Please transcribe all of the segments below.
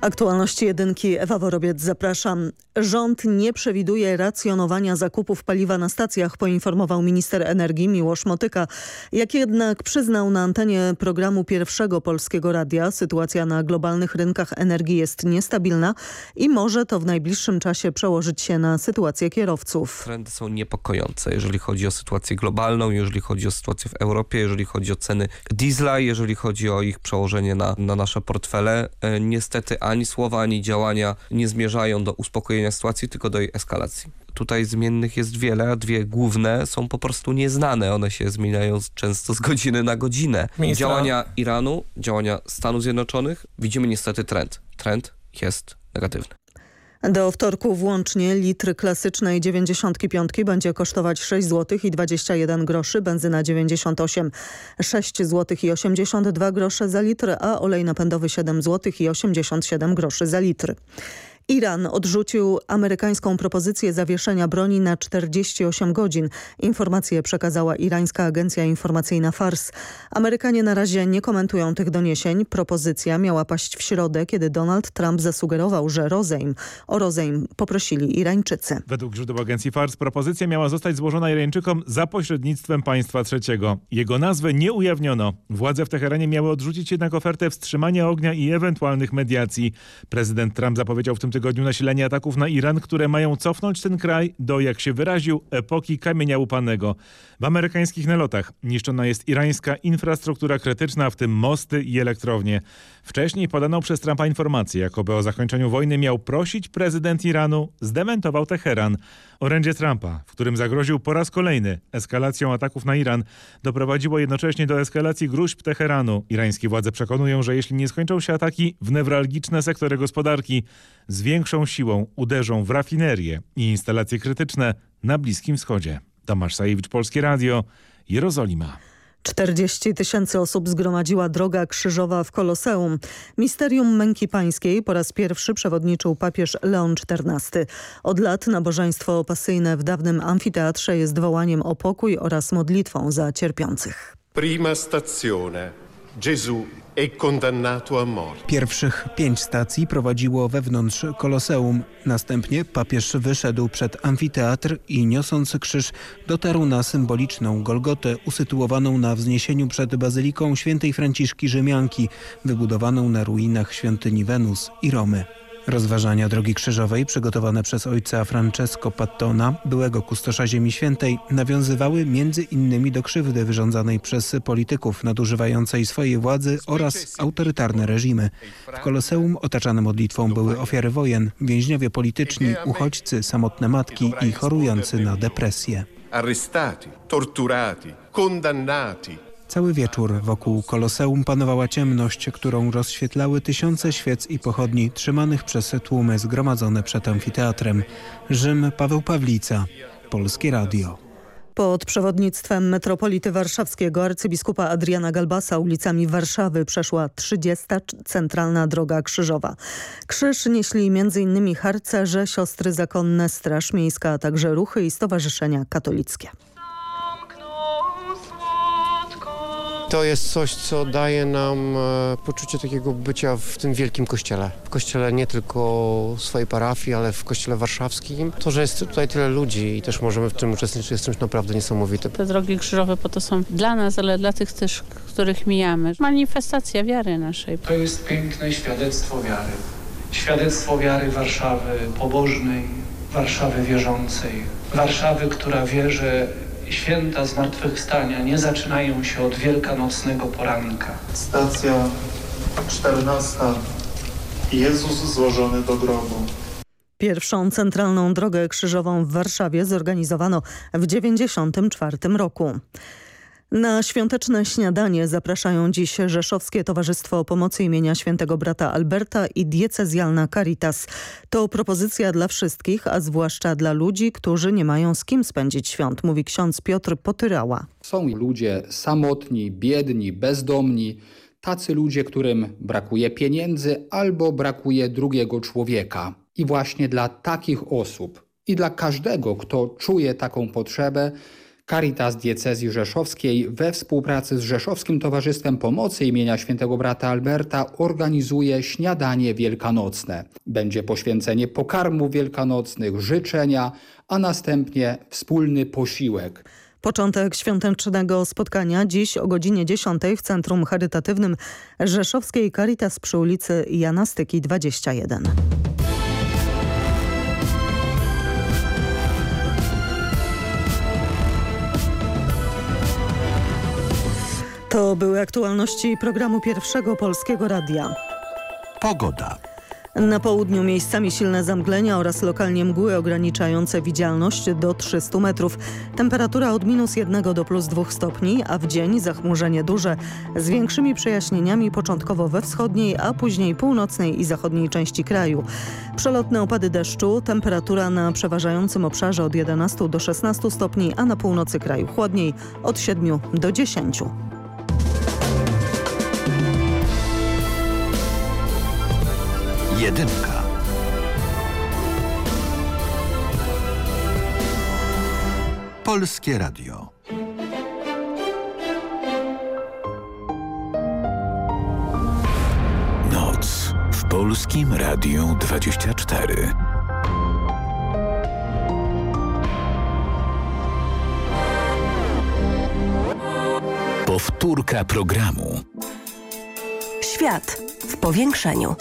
Aktualności jedynki Ewa Worobiec zapraszam. Rząd nie przewiduje racjonowania zakupów paliwa na stacjach, poinformował minister energii Miłosz Motyka. Jak jednak przyznał na antenie programu pierwszego Polskiego Radia, sytuacja na globalnych rynkach energii jest niestabilna i może to w najbliższym czasie przełożyć się na sytuację kierowców. Trendy są niepokojące, jeżeli chodzi o sytuację globalną, jeżeli chodzi o sytuację w Europie, jeżeli chodzi o ceny diesla, jeżeli chodzi o ich przełożenie na, na nasze portfele. E, niestety ani słowa, ani działania nie zmierzają do uspokojenia sytuacji, tylko do jej eskalacji. Tutaj zmiennych jest wiele, dwie główne są po prostu nieznane. One się zmieniają często z godziny na godzinę. Ministra... Działania Iranu, działania Stanów Zjednoczonych, widzimy niestety trend. Trend jest negatywny. Do wtorku włącznie litr klasycznej 95 będzie kosztować 6 zł i 21 groszy, benzyna 98 6 zł i 82 grosze za litr, a olej napędowy 7 zł i 87 groszy za litr. Iran odrzucił amerykańską propozycję zawieszenia broni na 48 godzin. Informację przekazała irańska agencja informacyjna FARS. Amerykanie na razie nie komentują tych doniesień. Propozycja miała paść w środę, kiedy Donald Trump zasugerował, że rozejm o rozejm poprosili Irańczycy. Według źródeł agencji FARS propozycja miała zostać złożona Irańczykom za pośrednictwem państwa trzeciego. Jego nazwę nie ujawniono. Władze w Teheranie miały odrzucić jednak ofertę wstrzymania ognia i ewentualnych mediacji. Prezydent Trump zapowiedział w tym tygodniu nasilenie ataków na Iran, które mają cofnąć ten kraj do, jak się wyraził, epoki kamienia łupanego. W amerykańskich nalotach niszczona jest irańska infrastruktura krytyczna, w tym mosty i elektrownie. Wcześniej podano przez Trumpa informację, jakoby o zakończeniu wojny miał prosić prezydent Iranu, zdementował Teheran. Orędzie Trumpa, w którym zagroził po raz kolejny eskalacją ataków na Iran, doprowadziło jednocześnie do eskalacji gruźb Teheranu. Irańskie władze przekonują, że jeśli nie skończą się ataki w newralgiczne sektory gospodarki, większą siłą uderzą w rafinerie i instalacje krytyczne na Bliskim Wschodzie. Tomasz Sajewicz, Polskie Radio, Jerozolima. 40 tysięcy osób zgromadziła droga krzyżowa w Koloseum. Misterium Męki Pańskiej po raz pierwszy przewodniczył papież Leon XIV. Od lat nabożeństwo pasyjne w dawnym amfiteatrze jest wołaniem o pokój oraz modlitwą za cierpiących. Prima stazione. Gesù Pierwszych pięć stacji prowadziło wewnątrz Koloseum. Następnie papież wyszedł przed amfiteatr i niosąc krzyż dotarł na symboliczną Golgotę usytuowaną na wzniesieniu przed Bazyliką Świętej Franciszki Rzymianki, wybudowaną na ruinach świątyni Wenus i Romy. Rozważania Drogi Krzyżowej przygotowane przez ojca Francesco Pattona, byłego kustosza Ziemi Świętej, nawiązywały między innymi do krzywdy wyrządzanej przez polityków nadużywającej swojej władzy oraz autorytarne reżimy. W Koloseum otaczane modlitwą były ofiary wojen, więźniowie polityczni, uchodźcy, samotne matki i chorujący na depresję. Arrestati, torturati, condannati, Cały wieczór wokół koloseum panowała ciemność, którą rozświetlały tysiące świec i pochodni trzymanych przez tłumy zgromadzone przed amfiteatrem. Rzym Paweł Pawlica, Polskie Radio. Pod przewodnictwem metropolity warszawskiego arcybiskupa Adriana Galbasa ulicami Warszawy przeszła 30. centralna droga krzyżowa. Krzyż nieśli m.in. harcerze, siostry zakonne, straż miejska, a także ruchy i stowarzyszenia katolickie. To jest coś, co daje nam e, poczucie takiego bycia w tym wielkim kościele. W kościele nie tylko swojej parafii, ale w kościele warszawskim. To, że jest tutaj tyle ludzi i też możemy w tym uczestniczyć jest czymś naprawdę niesamowitym. Te drogi krzyżowe po to są dla nas, ale dla tych też, których mijamy. Manifestacja wiary naszej. To jest piękne świadectwo wiary. Świadectwo wiary Warszawy pobożnej, Warszawy wierzącej. Warszawy, która wie, że święta zmartwychwstania nie zaczynają się od wielkanocnego poranka. Stacja 14. Jezus złożony do grobu. Pierwszą centralną drogę krzyżową w Warszawie zorganizowano w 1994 roku. Na świąteczne śniadanie zapraszają dziś Rzeszowskie Towarzystwo Pomocy imienia świętego brata Alberta i diecezjalna Caritas. To propozycja dla wszystkich, a zwłaszcza dla ludzi, którzy nie mają z kim spędzić świąt, mówi ksiądz Piotr Potyrała. Są ludzie samotni, biedni, bezdomni, tacy ludzie, którym brakuje pieniędzy albo brakuje drugiego człowieka. I właśnie dla takich osób i dla każdego, kto czuje taką potrzebę, Caritas Diecezji Rzeszowskiej we współpracy z Rzeszowskim Towarzystwem Pomocy imienia świętego brata Alberta organizuje śniadanie wielkanocne. Będzie poświęcenie pokarmów wielkanocnych, życzenia, a następnie wspólny posiłek. Początek świątecznego spotkania dziś o godzinie 10 w Centrum Charytatywnym Rzeszowskiej Caritas przy ulicy Jana Styki 21. To były aktualności programu Pierwszego Polskiego Radia. Pogoda. Na południu miejscami silne zamglenia oraz lokalnie mgły ograniczające widzialność do 300 metrów. Temperatura od minus 1 do plus 2 stopni, a w dzień zachmurzenie duże z większymi przejaśnieniami początkowo we wschodniej, a później północnej i zachodniej części kraju. Przelotne opady deszczu, temperatura na przeważającym obszarze od 11 do 16 stopni, a na północy kraju chłodniej od 7 do 10. Jedynka. Polskie Radio. Noc w Polskim Radiu 24. Powtórka programu. Świat w powiększeniu.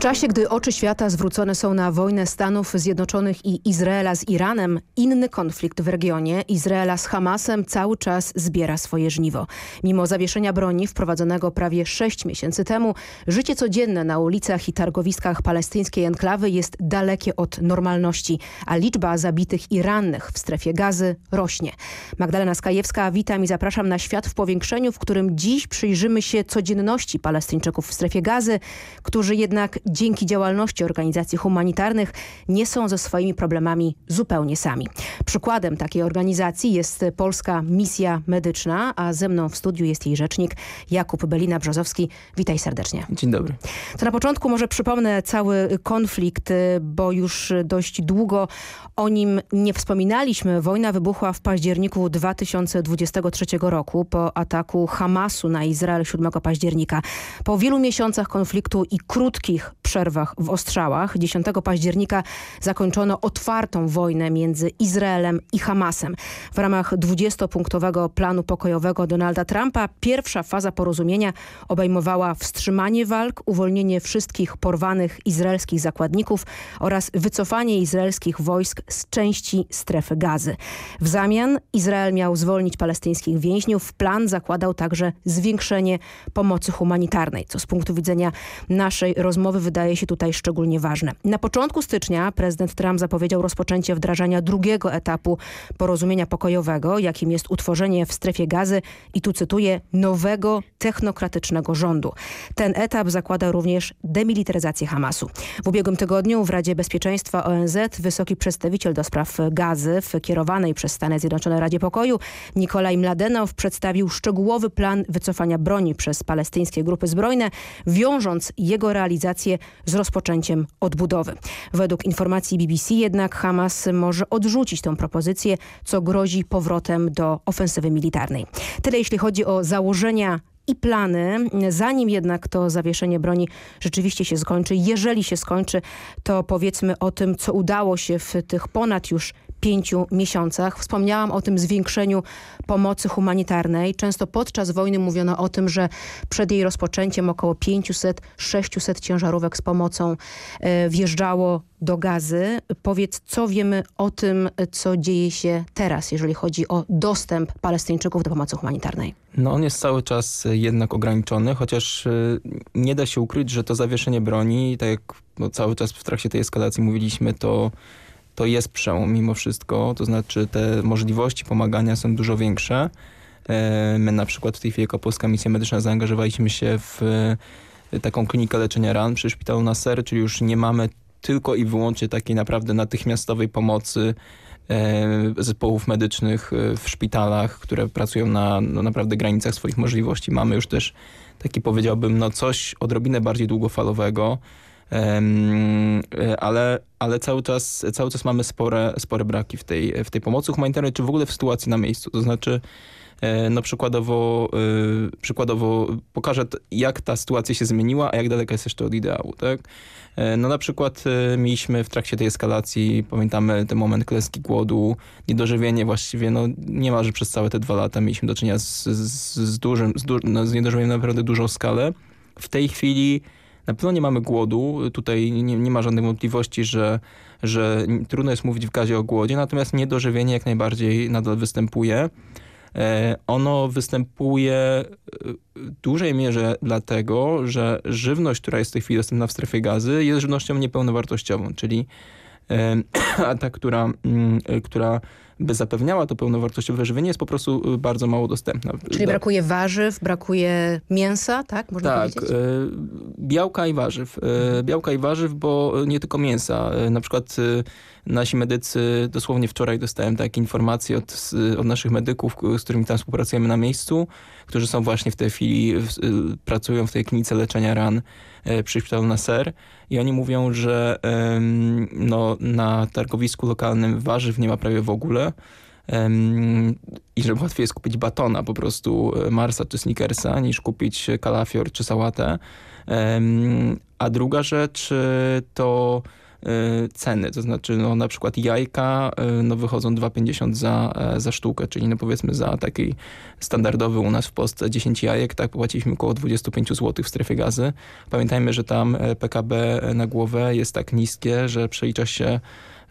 W czasie, gdy oczy świata zwrócone są na wojnę Stanów Zjednoczonych i Izraela z Iranem, inny konflikt w regionie, Izraela z Hamasem, cały czas zbiera swoje żniwo. Mimo zawieszenia broni wprowadzonego prawie sześć miesięcy temu, życie codzienne na ulicach i targowiskach palestyńskiej enklawy jest dalekie od normalności, a liczba zabitych i rannych w strefie gazy rośnie. Magdalena Skajewska, witam i zapraszam na Świat w Powiększeniu, w którym dziś przyjrzymy się codzienności Palestyńczyków w strefie gazy, którzy jednak dzięki działalności organizacji humanitarnych nie są ze swoimi problemami zupełnie sami. Przykładem takiej organizacji jest Polska Misja Medyczna, a ze mną w studiu jest jej rzecznik Jakub Belina-Brzozowski. Witaj serdecznie. Dzień dobry. To na początku może przypomnę cały konflikt, bo już dość długo o nim nie wspominaliśmy. Wojna wybuchła w październiku 2023 roku po ataku Hamasu na Izrael 7 października. Po wielu miesiącach konfliktu i krótkich przerwach w ostrzałach 10 października zakończono otwartą wojnę między Izraelem i Hamasem. W ramach 20-punktowego planu pokojowego Donalda Trumpa pierwsza faza porozumienia obejmowała wstrzymanie walk, uwolnienie wszystkich porwanych izraelskich zakładników oraz wycofanie izraelskich wojsk z części strefy gazy. W zamian Izrael miał zwolnić palestyńskich więźniów. Plan zakładał także zwiększenie pomocy humanitarnej, co z punktu widzenia naszej rozmowy wydaje się tutaj szczególnie ważne. Na początku stycznia prezydent Trump zapowiedział rozpoczęcie wdrażania drugiego etapu porozumienia pokojowego, jakim jest utworzenie w strefie gazy i tu cytuję, nowego technokratycznego rządu. Ten etap zakłada również demilitaryzację Hamasu. W ubiegłym tygodniu w Radzie Bezpieczeństwa ONZ wysoki przedstawiciel do spraw gazy w kierowanej przez Stany Zjednoczone Radzie Pokoju Nikolaj Mladenow przedstawił szczegółowy plan wycofania broni przez palestyńskie grupy zbrojne, wiążąc jego realizację z rozpoczęciem odbudowy. Według informacji BBC jednak Hamas może odrzucić tę propozycję, co grozi powrotem do ofensywy militarnej. Tyle jeśli chodzi o założenia i plany. Zanim jednak to zawieszenie broni rzeczywiście się skończy, jeżeli się skończy, to powiedzmy o tym, co udało się w tych ponad już pięciu miesiącach. Wspomniałam o tym zwiększeniu pomocy humanitarnej. Często podczas wojny mówiono o tym, że przed jej rozpoczęciem około 500-600 ciężarówek z pomocą e, wjeżdżało do gazy. Powiedz, co wiemy o tym, co dzieje się teraz, jeżeli chodzi o dostęp Palestyńczyków do pomocy humanitarnej? No on jest cały czas jednak ograniczony, chociaż y, nie da się ukryć, że to zawieszenie broni, tak jak no, cały czas w trakcie tej eskalacji mówiliśmy, to to jest przełom mimo wszystko, to znaczy te możliwości pomagania są dużo większe. E, my na przykład w tej chwili jako Polska Misja Medyczna zaangażowaliśmy się w e, taką klinikę leczenia ran przy szpitalu Nasser, czyli już nie mamy tylko i wyłącznie takiej naprawdę natychmiastowej pomocy zespołów medycznych w szpitalach, które pracują na no, naprawdę granicach swoich możliwości. Mamy już też taki powiedziałbym, no coś odrobinę bardziej długofalowego, ale, ale cały, czas, cały czas mamy spore, spore braki w tej, w tej pomocy humanitarnej, czy w ogóle w sytuacji na miejscu. To znaczy E, no przykładowo, e, przykładowo pokażę jak ta sytuacja się zmieniła, a jak daleka jest jeszcze od ideału. Tak? E, no na przykład mieliśmy w trakcie tej eskalacji, pamiętamy ten moment klęski głodu, niedożywienie właściwie, no niemalże przez całe te dwa lata mieliśmy do czynienia z, z, z dużym, z, du no, z niedożywieniem na naprawdę dużą skalę. W tej chwili na pewno nie mamy głodu, tutaj nie, nie ma żadnej wątpliwości, że, że trudno jest mówić w gazie o głodzie, natomiast niedożywienie jak najbardziej nadal występuje. E, ono występuje e, w dużej mierze dlatego, że żywność, która jest w tej chwili dostępna w strefie gazy jest żywnością niepełnowartościową, czyli a ta, która, mm, która by zapewniała to pełnowartościowe żywienie jest po prostu y, bardzo mało dostępna. Czyli brakuje warzyw, brakuje mięsa, tak? Można tak, powiedzieć? Y, białka i warzyw. Y, białka i warzyw, bo nie tylko mięsa. Na przykład nasi medycy, dosłownie wczoraj dostałem takie informacje od, od naszych medyków, z którymi tam współpracujemy na miejscu, którzy są właśnie w tej chwili, pracują w tej klinice leczenia ran przy szpitalu na SER i oni mówią, że no, na targowisku lokalnym warzyw nie ma prawie w ogóle i że łatwiej jest kupić batona po prostu e, Marsa czy Snickersa niż kupić kalafior czy sałatę. A druga rzecz to Y, ceny, to znaczy no, na przykład jajka y, no, wychodzą 2,50 za, e, za sztukę, czyli no, powiedzmy za taki standardowy u nas w Polsce 10 jajek, tak płaciliśmy około 25 zł w strefie gazy. Pamiętajmy, że tam e, PKB na głowę jest tak niskie, że przelicza się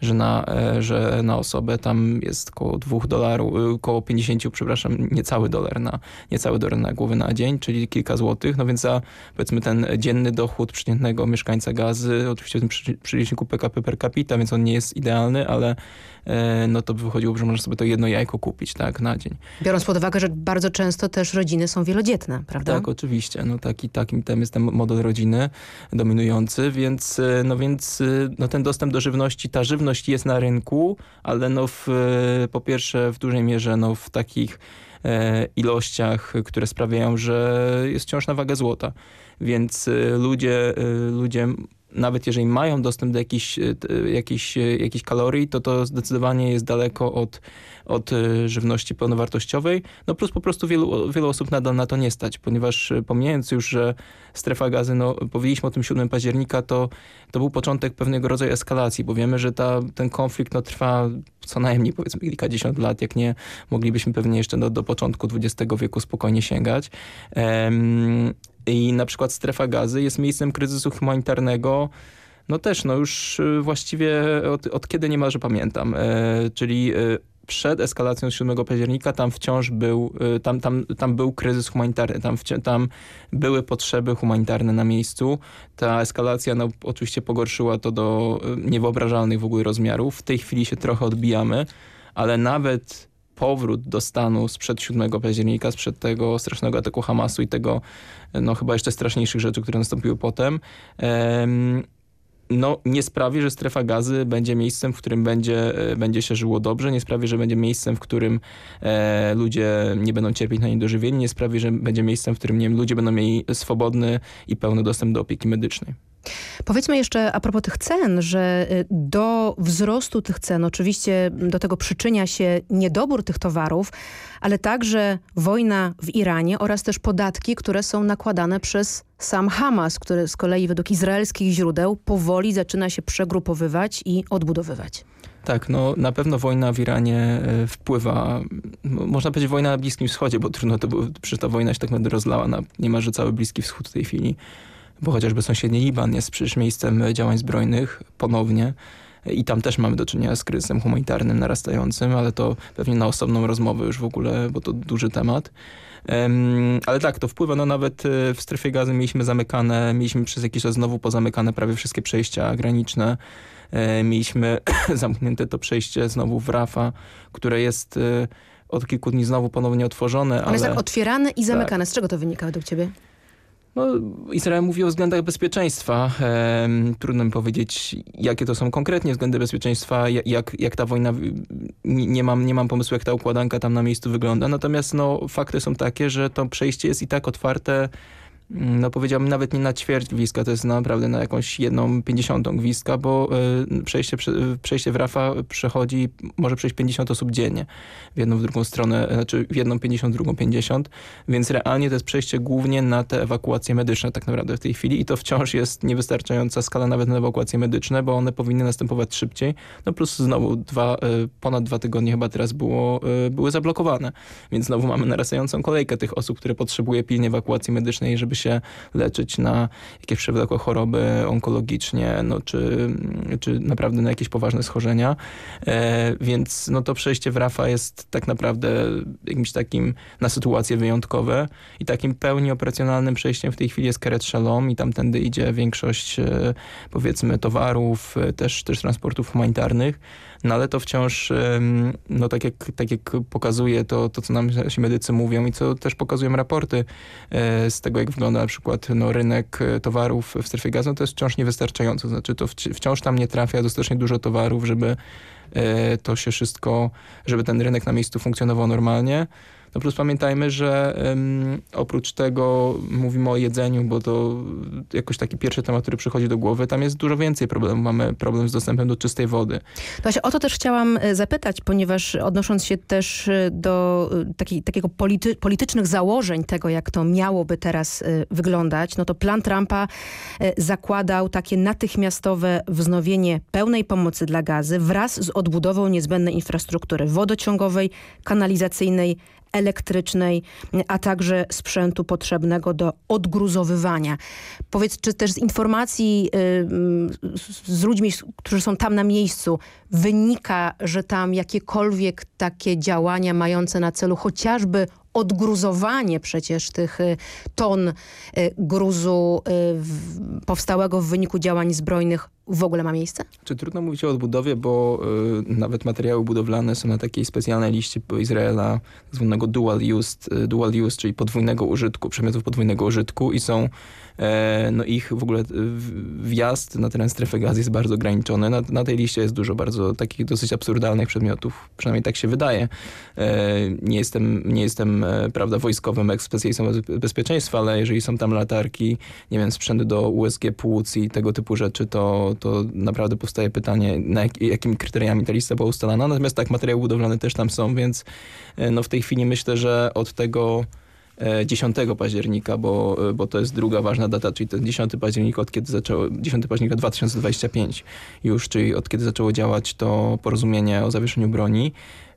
że na, e, że na osobę tam jest około 2 dolarów, y, około 50, przepraszam, niecały dolar na, niecały dolar na głowę na dzień, czyli kilka złotych, no więc za powiedzmy ten dzienny dochód przeciętnego mieszkańca gazy, oczywiście w tym przeliczniku PKP per capita, więc on nie jest idealny, ale E, no to by wychodziło, że możesz sobie to jedno jajko kupić tak, na dzień. Biorąc pod uwagę, że bardzo często też rodziny są wielodzietne, prawda? Tak, oczywiście. No taki, takim tam jest ten model rodziny dominujący, więc, e, no więc e, no ten dostęp do żywności, ta żywność jest na rynku, ale no w, po pierwsze w dużej mierze no w takich ilościach, które sprawiają, że jest wciąż na wagę złota. Więc ludzie, ludzie nawet jeżeli mają dostęp do jakichś, e, jakichś, e, jakichś kalorii, to to zdecydowanie jest daleko od, od e, żywności pełnowartościowej. No plus po prostu wielu, wielu osób nadal na to nie stać, ponieważ pomijając już, że strefa gazy, no powiedzieliśmy o tym 7 października, to, to był początek pewnego rodzaju eskalacji, bo wiemy, że ta, ten konflikt no, trwa co najmniej powiedzmy kilkadziesiąt lat, jak nie moglibyśmy pewnie jeszcze do, do początku XX wieku spokojnie sięgać. Um, i na przykład strefa gazy jest miejscem kryzysu humanitarnego, no też, no już y, właściwie od, od kiedy niemalże pamiętam, e, czyli e, przed eskalacją 7 października tam wciąż był, e, tam, tam, tam był kryzys humanitarny, tam, tam były potrzeby humanitarne na miejscu. Ta eskalacja no, oczywiście pogorszyła to do e, niewyobrażalnych w ogóle rozmiarów. W tej chwili się trochę odbijamy, ale nawet powrót do stanu sprzed 7 października, sprzed tego strasznego ataku Hamasu i tego no chyba jeszcze straszniejszych rzeczy, które nastąpiły potem, no, nie sprawi, że strefa gazy będzie miejscem, w którym będzie, e, będzie się żyło dobrze, nie sprawi, że będzie miejscem, w którym e, ludzie nie będą cierpieć na niedożywienie, nie sprawi, że będzie miejscem, w którym nie ludzie będą mieli swobodny i pełny dostęp do opieki medycznej. Powiedzmy jeszcze a propos tych cen, że y, do wzrostu tych cen oczywiście do tego przyczynia się niedobór tych towarów, ale także wojna w Iranie oraz też podatki, które są nakładane przez sam Hamas, który z kolei według izraelskich źródeł powoli zaczyna się przegrupowywać i odbudowywać. Tak, no na pewno wojna w Iranie y, wpływa, można powiedzieć wojna na Bliskim Wschodzie, bo trudno to było, przecież ta wojna się tak naprawdę rozlała na niemalże cały Bliski Wschód w tej chwili bo chociażby sąsiedni Liban jest przecież miejscem działań zbrojnych ponownie i tam też mamy do czynienia z kryzysem humanitarnym narastającym, ale to pewnie na osobną rozmowę już w ogóle, bo to duży temat. Ale tak, to wpływa, no nawet e, w strefie gazy mieliśmy zamykane, mieliśmy przez jakiś czas znowu pozamykane prawie wszystkie przejścia graniczne. E, mieliśmy zamknięte to przejście znowu w Rafa, które jest e, od kilku dni znowu ponownie otworzone. One ale... jest tak otwierane i zamykane. Tak. Z czego to wynika według ciebie? No, Izrael mówi o względach bezpieczeństwa. Trudno mi powiedzieć, jakie to są konkretnie względy bezpieczeństwa, jak, jak ta wojna, nie, mam, nie mam pomysłu, jak ta układanka tam na miejscu wygląda. Natomiast no, fakty są takie, że to przejście jest i tak otwarte no powiedziałbym nawet nie na ćwierć gwizdka, to jest naprawdę na jakąś jedną pięćdziesiątą gwizdka, bo y, przejście, przejście w Rafa przechodzi, może przejść 50 osób dziennie w jedną, w drugą stronę, znaczy w jedną 50, drugą 50, więc realnie to jest przejście głównie na te ewakuacje medyczne tak naprawdę w tej chwili i to wciąż jest niewystarczająca skala nawet na ewakuacje medyczne, bo one powinny następować szybciej, no plus znowu dwa, y, ponad dwa tygodnie chyba teraz było, y, były zablokowane, więc znowu mamy narastającą kolejkę tych osób, które potrzebuje pilnie ewakuacji medycznej, żeby się leczyć na jakieś przewlekłe choroby onkologicznie, no, czy, czy naprawdę na jakieś poważne schorzenia. E, więc no, to przejście w RAFA jest tak naprawdę jakimś takim na sytuacje wyjątkowe i takim pełni operacjonalnym przejściem w tej chwili jest Keret Shalom i tamtędy idzie większość e, powiedzmy towarów, e, też, też transportów humanitarnych no ale to wciąż, no tak jak, tak jak pokazuje to, to, co nam ci medycy mówią i co też pokazują raporty e, z tego, jak wygląda na przykład no, rynek e, towarów w strefie gazy, no to jest wciąż niewystarczająco. Znaczy to wciąż tam nie trafia dostatecznie dużo towarów, żeby e, to się wszystko, żeby ten rynek na miejscu funkcjonował normalnie. No plus pamiętajmy, że oprócz tego mówimy o jedzeniu, bo to jakoś taki pierwszy temat, który przychodzi do głowy. Tam jest dużo więcej problemów. Mamy problem z dostępem do czystej wody. Właśnie o to też chciałam e, zapytać, ponieważ odnosząc się też e, do e, taki, takiego polity, politycznych założeń tego, jak to miałoby teraz wyglądać, no to plan Trumpa zakładał takie natychmiastowe wznowienie pełnej pomocy dla gazy wraz z odbudową niezbędnej infrastruktury wodociągowej, kanalizacyjnej, elektrycznej, a także sprzętu potrzebnego do odgruzowywania. Powiedz, czy też z informacji z ludźmi, którzy są tam na miejscu, wynika, że tam jakiekolwiek takie działania mające na celu chociażby odgruzowanie przecież tych y, ton y, gruzu y, powstałego w wyniku działań zbrojnych w ogóle ma miejsce? Czy trudno mówić o odbudowie, bo y, nawet materiały budowlane są na takiej specjalnej liście Izraela, zwanego dual use, dual use, czyli podwójnego użytku, przedmiotów podwójnego użytku i są no ich w ogóle wjazd na teren strefy gazy jest bardzo ograniczony. Na, na tej liście jest dużo bardzo takich dosyć absurdalnych przedmiotów, przynajmniej tak się wydaje. E, nie jestem, nie jestem e, prawda, wojskowym specjalistą bezpieczeństwa, ale jeżeli są tam latarki, nie wiem, sprzęty do USG płuc i tego typu rzeczy, to, to naprawdę powstaje pytanie, na jak, jakimi kryteriami ta lista była ustalana. Natomiast tak, materiały budowlane też tam są, więc no w tej chwili myślę, że od tego 10 października, bo, bo to jest druga ważna data, czyli ten 10 października, od kiedy zaczęło, 10 października 2025 już, czyli od kiedy zaczęło działać to porozumienie o zawieszeniu broni.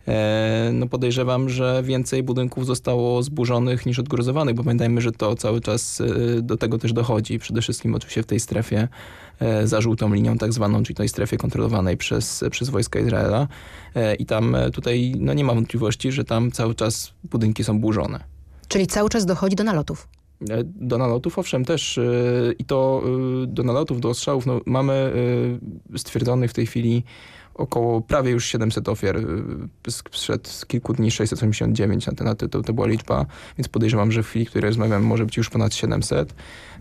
E, no podejrzewam, że więcej budynków zostało zburzonych niż odgruzowanych, bo pamiętajmy, że to cały czas e, do tego też dochodzi. Przede wszystkim oczywiście w tej strefie e, za żółtą linią tak zwaną, czyli tej strefie kontrolowanej przez, przez wojska Izraela. I tam tutaj no nie ma wątpliwości, że tam cały czas budynki są burzone. Czyli cały czas dochodzi do nalotów. E, do nalotów, owszem, też. E, I to e, do nalotów, do ostrzałów no, mamy stwierdzonych w tej chwili około prawie już 700 ofiar. Sprzed kilku dni 689 na ten, to, to była liczba, więc podejrzewam, że w chwili, w której rozmawiam, może być już ponad 700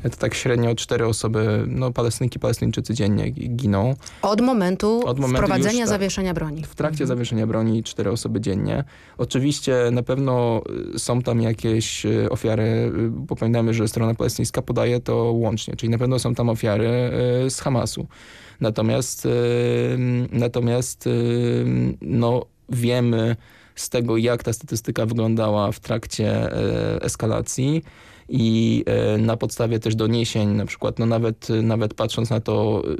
to tak średnio cztery osoby, no Palestynki, Palestyńczycy dziennie giną. Od momentu, Od momentu wprowadzenia już, tak, zawieszenia broni. W trakcie mhm. zawieszenia broni cztery osoby dziennie. Oczywiście na pewno y, są tam jakieś y, ofiary, y, bo pamiętamy, że strona palestyńska podaje to łącznie, czyli na pewno są tam ofiary z Hamasu. Natomiast, natomiast no, wiemy z tego, jak ta statystyka wyglądała w trakcie eskalacji, i e, na podstawie też doniesień, na przykład no nawet, nawet patrząc na to, e,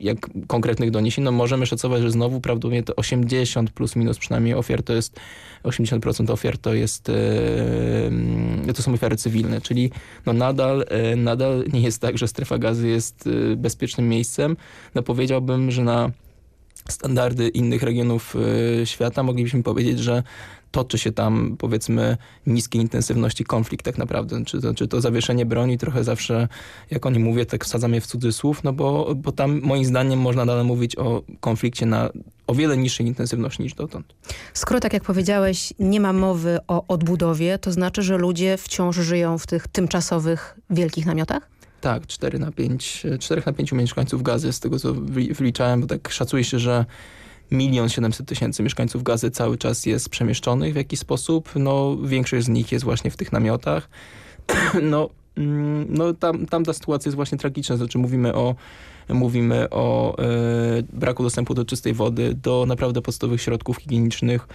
jak konkretnych doniesień, no możemy szacować, że znowu prawdopodobnie to 80 plus minus przynajmniej ofiar to jest 80% ofiar to jest e, to są ofiary cywilne, czyli no nadal, nadal nie jest tak, że strefa gazy jest bezpiecznym miejscem. No powiedziałbym, że na standardy innych regionów świata moglibyśmy powiedzieć, że toczy się tam powiedzmy niskiej intensywności konflikt tak naprawdę. Czy to, czy to zawieszenie broni trochę zawsze, jak oni mówię, tak wsadzam je w cudzysłów, no bo, bo tam moim zdaniem można dalej mówić o konflikcie na o wiele niższej intensywności niż dotąd. Skoro tak jak powiedziałeś, nie ma mowy o odbudowie, to znaczy, że ludzie wciąż żyją w tych tymczasowych wielkich namiotach? Tak, 4 na 5, 4 na 5 mieszkańców gazy, z tego co wyliczałem, bo tak szacuje się, że milion siedemset tysięcy mieszkańców gazy cały czas jest przemieszczonych w jakiś sposób. No, większość z nich jest właśnie w tych namiotach. no, mm, no tam, tam ta sytuacja jest właśnie tragiczna. Znaczy mówimy o mówimy o e, braku dostępu do czystej wody, do naprawdę podstawowych środków higienicznych.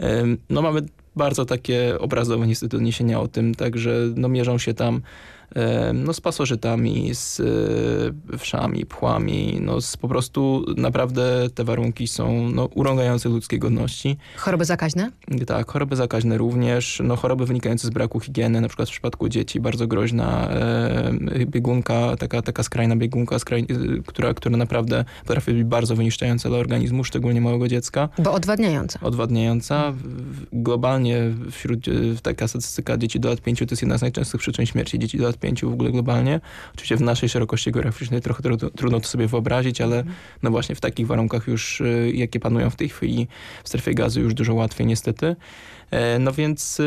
E, no mamy bardzo takie obrazowe niestety odniesienia o tym, także no mierzą się tam no, z pasożytami, z e, wszami, pchłami, no, z po prostu naprawdę te warunki są no, urągające ludzkiej godności. Choroby zakaźne? Tak, choroby zakaźne również, no, choroby wynikające z braku higieny, na przykład w przypadku dzieci bardzo groźna e, biegunka, taka, taka skrajna biegunka, skraj, która, która naprawdę potrafi być bardzo wyniszczająca dla organizmu, szczególnie małego dziecka. Bo odwadniająca. Odwadniająca. Globalnie wśród, taka statystyka dzieci do lat 5 to jest jedna z najczęstszych przyczyn śmierci dzieci do lat pięciu w ogóle globalnie. Oczywiście w naszej szerokości geograficznej trochę trudno, trudno to sobie wyobrazić, ale no właśnie w takich warunkach już, y, jakie panują w tej chwili w strefie gazy już dużo łatwiej niestety. E, no więc,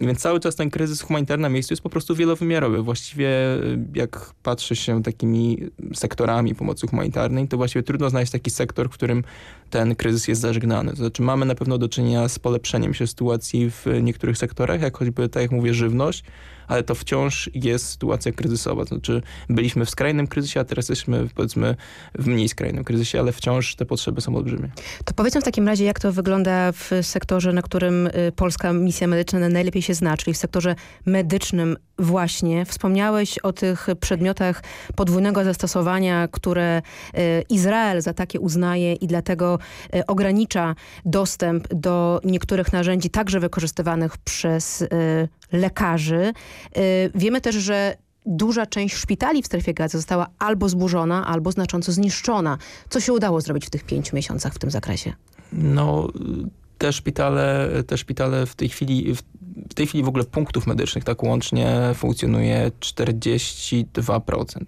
więc cały czas ten kryzys humanitarny na miejscu jest po prostu wielowymiarowy. Właściwie y, jak patrzy się takimi sektorami pomocy humanitarnej, to właściwie trudno znaleźć taki sektor, w którym ten kryzys jest zażegnany. To znaczy mamy na pewno do czynienia z polepszeniem się sytuacji w niektórych sektorach, jak choćby, tak jak mówię, żywność, ale to wciąż jest sytuacja kryzysowa. To znaczy byliśmy w skrajnym kryzysie, a teraz jesteśmy powiedzmy w mniej skrajnym kryzysie, ale wciąż te potrzeby są olbrzymie. To powiedzmy w takim razie, jak to wygląda w sektorze, na którym y, polska misja medyczna najlepiej się zna, czyli w sektorze medycznym właśnie. Wspomniałeś o tych przedmiotach podwójnego zastosowania, które y, Izrael za takie uznaje i dlatego y, ogranicza dostęp do niektórych narzędzi, także wykorzystywanych przez lekarzy. Wiemy też, że duża część szpitali w strefie gazy została albo zburzona, albo znacząco zniszczona. Co się udało zrobić w tych pięciu miesiącach w tym zakresie? No, te szpitale, te szpitale w tej chwili, w tej chwili w ogóle punktów medycznych tak łącznie funkcjonuje 42%.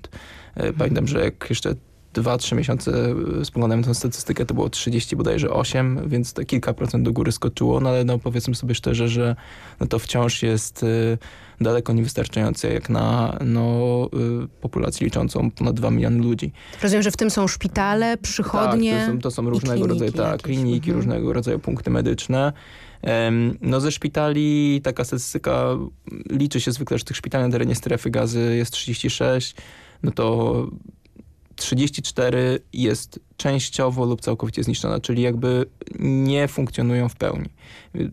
E, pamiętam, że jak jeszcze 2-3 miesiące e, spoglądałem na tę statystykę, to było 30 bodajże 8, więc to kilka procent do góry skoczyło, no ale no powiedzmy sobie szczerze, że no to wciąż jest y, daleko niewystarczające jak na no, y, populację liczącą ponad 2 miliony ludzi. Rozumiem, że w tym są szpitale, przychodnie Tak, to są, to są różnego rodzaju, tak, kliniki, mhm. różnego rodzaju punkty medyczne. No ze szpitali taka statystyka liczy się zwykle, że tych szpitali na terenie strefy gazy jest 36, no to 34 jest częściowo lub całkowicie zniszczona, czyli jakby nie funkcjonują w pełni.